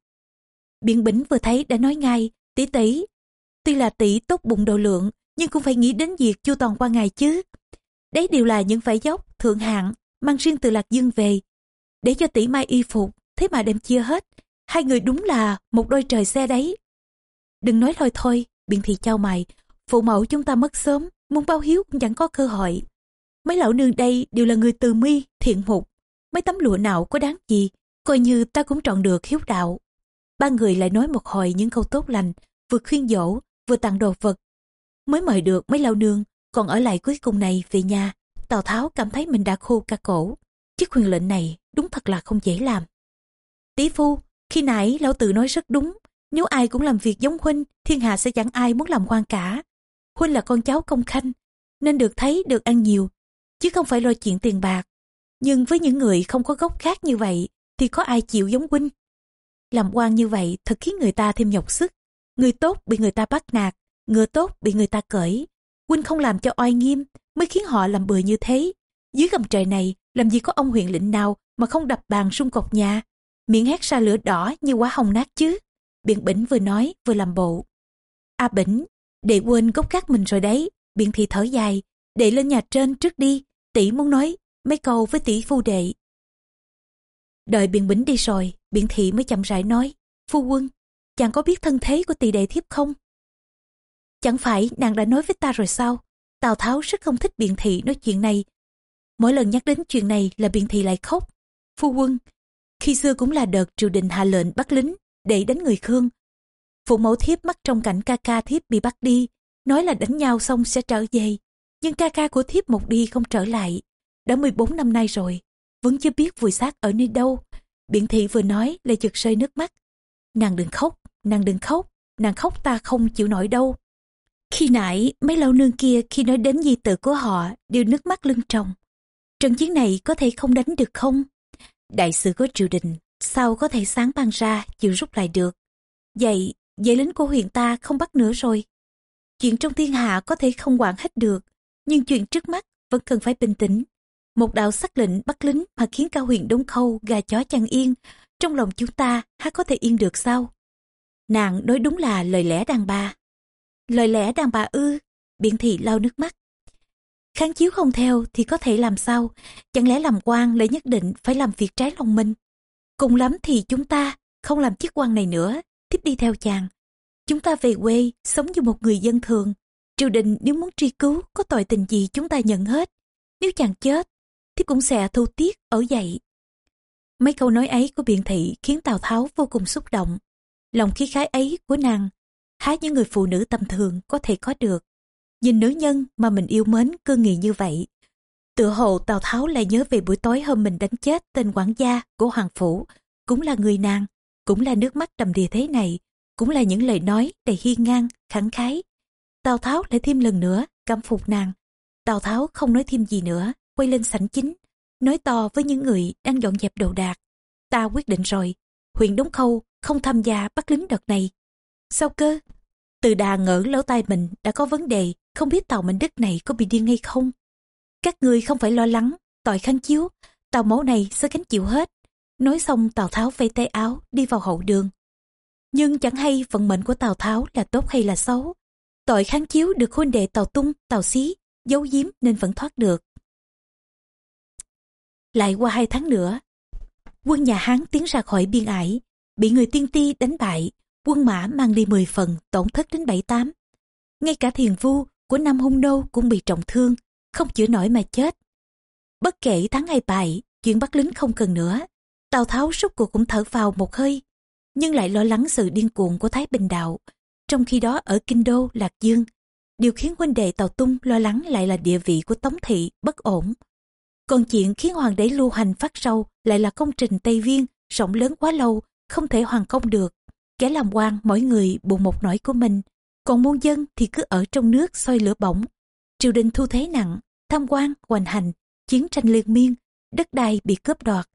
Biện bỉnh vừa thấy đã nói ngay, tỷ tỷ. Tuy là tỷ tốt bụng độ lượng, nhưng cũng phải nghĩ đến việc chu toàn qua ngày chứ. Đấy đều là những vải dốc, thượng hạng, mang riêng từ Lạc Dương về. Để cho tỷ mai y phục, thế mà đem chia hết. Hai người đúng là một đôi trời xe đấy. Đừng nói thôi thôi, biện thị trao mày. Phụ mẫu chúng ta mất sớm, muốn báo hiếu cũng chẳng có cơ hội. Mấy lão nương đây đều là người từ mi, thiện mục. Mấy tấm lụa nào có đáng gì, coi như ta cũng trọn được hiếu đạo. Ba người lại nói một hồi những câu tốt lành, vừa khuyên dỗ, vừa tặng đồ vật. Mới mời được mấy lao nương, còn ở lại cuối cùng này về nhà. Tào Tháo cảm thấy mình đã khô cả cổ. Chiếc quyền lệnh này đúng thật là không dễ làm. Tỷ phu, khi nãy lão tử nói rất đúng. Nếu ai cũng làm việc giống Huynh, thiên hạ sẽ chẳng ai muốn làm quan cả. Huynh là con cháu công khanh, nên được thấy được ăn nhiều, chứ không phải lo chuyện tiền bạc. Nhưng với những người không có gốc khác như vậy, thì có ai chịu giống Huynh. Làm quan như vậy thật khiến người ta thêm nhọc sức. Người tốt bị người ta bắt nạt, người tốt bị người ta cởi. Huynh không làm cho oai nghiêm, mới khiến họ làm bừa như thế. Dưới gầm trời này, làm gì có ông huyện lĩnh nào mà không đập bàn sung cột nhà, miệng hét ra lửa đỏ như quả hồng nát chứ. Biện Bỉnh vừa nói vừa làm bộ. A Bỉnh, đệ quên gốc gác mình rồi đấy. Biện thị thở dài, đệ lên nhà trên trước đi, tỷ muốn nói mấy câu với tỷ phu đệ. Đợi Biện Bỉnh đi rồi, Biện thị mới chậm rãi nói, phu quân, chàng có biết thân thế của tỷ đệ thiếp không? Chẳng phải nàng đã nói với ta rồi sao? Tào Tháo rất không thích Biện thị nói chuyện này. Mỗi lần nhắc đến chuyện này là Biện thị lại khóc. Phu quân, khi xưa cũng là đợt triều đình hạ lệnh bắt lính để đánh người Khương. Phụ mẫu thiếp mắc trong cảnh ca ca thiếp bị bắt đi, nói là đánh nhau xong sẽ trở về. Nhưng ca ca của thiếp một đi không trở lại. Đã 14 năm nay rồi, vẫn chưa biết vùi xác ở nơi đâu. Biện thị vừa nói lại chực rơi nước mắt. Nàng đừng khóc, nàng đừng khóc, nàng khóc ta không chịu nổi đâu. Khi nãy, mấy lão nương kia khi nói đến di tự của họ đều nước mắt lưng tròng. Trận chiến này có thể không đánh được không? Đại sự của triều đình, sao có thể sáng ban ra chịu rút lại được? Vậy, vậy lính của huyện ta không bắt nữa rồi. Chuyện trong thiên hạ có thể không quản hết được, nhưng chuyện trước mắt vẫn cần phải bình tĩnh. Một đạo sắc lệnh bắt lính mà khiến cao huyện đống khâu gà chó chăn yên, trong lòng chúng ta há có thể yên được sao? Nàng nói đúng là lời lẽ đàn bà. Lời lẽ đàn bà ư, biện thị lau nước mắt. Kháng chiếu không theo thì có thể làm sao? Chẳng lẽ làm quan lại nhất định phải làm việc trái lòng mình? Cùng lắm thì chúng ta không làm chức quan này nữa, tiếp đi theo chàng. Chúng ta về quê, sống như một người dân thường. Triều đình nếu muốn truy cứu, có tội tình gì chúng ta nhận hết. Nếu chàng chết, thì cũng sẽ thu tiết ở dậy. Mấy câu nói ấy của biện thị khiến Tào Tháo vô cùng xúc động. Lòng khí khái ấy của nàng, há những người phụ nữ tầm thường có thể có được. Nhìn nữ nhân mà mình yêu mến cư nghị như vậy. Tự hồ Tào Tháo lại nhớ về buổi tối hôm mình đánh chết tên quản gia của Hoàng Phủ. Cũng là người nàng, cũng là nước mắt đầm đìa thế này, cũng là những lời nói đầy hiên ngang, khẳng khái. Tào Tháo lại thêm lần nữa, cảm phục nàng. Tào Tháo không nói thêm gì nữa, quay lên sảnh chính, nói to với những người đang dọn dẹp đồ đạc. Ta quyết định rồi, huyện Đống Khâu không tham gia bắt lính đợt này. Sao cơ? Từ đà ngỡ lỗ tai mình đã có vấn đề, không biết tàu mệnh đất này có bị điên hay không. Các người không phải lo lắng, tội kháng chiếu, tàu máu này sẽ gánh chịu hết. Nói xong Tào Tháo vây tay áo đi vào hậu đường. Nhưng chẳng hay vận mệnh của Tào Tháo là tốt hay là xấu. Tội kháng chiếu được huynh đệ Tào Tung, Tào Xí, giấu giếm nên vẫn thoát được. Lại qua hai tháng nữa, quân nhà Hán tiến ra khỏi biên ải, bị người tiên ti đánh bại, quân mã mang đi 10 phần, tổn thất đến 7-8. Ngay cả thiền vu của Nam Hung Nô cũng bị trọng thương, không chữa nổi mà chết. Bất kể tháng ngày bại, chuyện bắt lính không cần nữa. Tào Tháo rút cuộc cũng thở vào một hơi, nhưng lại lo lắng sự điên cuồng của Thái Bình Đạo. Trong khi đó ở Kinh Đô, Lạc Dương, điều khiến huynh đệ Tào Tung lo lắng lại là địa vị của Tống Thị bất ổn. Còn chuyện khiến hoàng đế lưu hành phát sâu lại là công trình Tây Viên rộng lớn quá lâu, không thể hoàn công được. Kẻ làm quan mỗi người buồn một nỗi của mình, còn muôn dân thì cứ ở trong nước soi lửa bỏng. Triều đình thu thế nặng, tham quan, hoành hành, chiến tranh liên miên, đất đai bị cướp đoạt.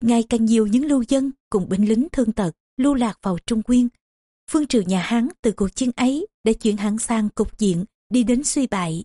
Ngày càng nhiều những lưu dân cùng binh lính thương tật lưu lạc vào Trung Nguyên. Phương triều nhà Hán từ cuộc chiến ấy đã chuyển hẳn sang cục diện đi đến suy bại.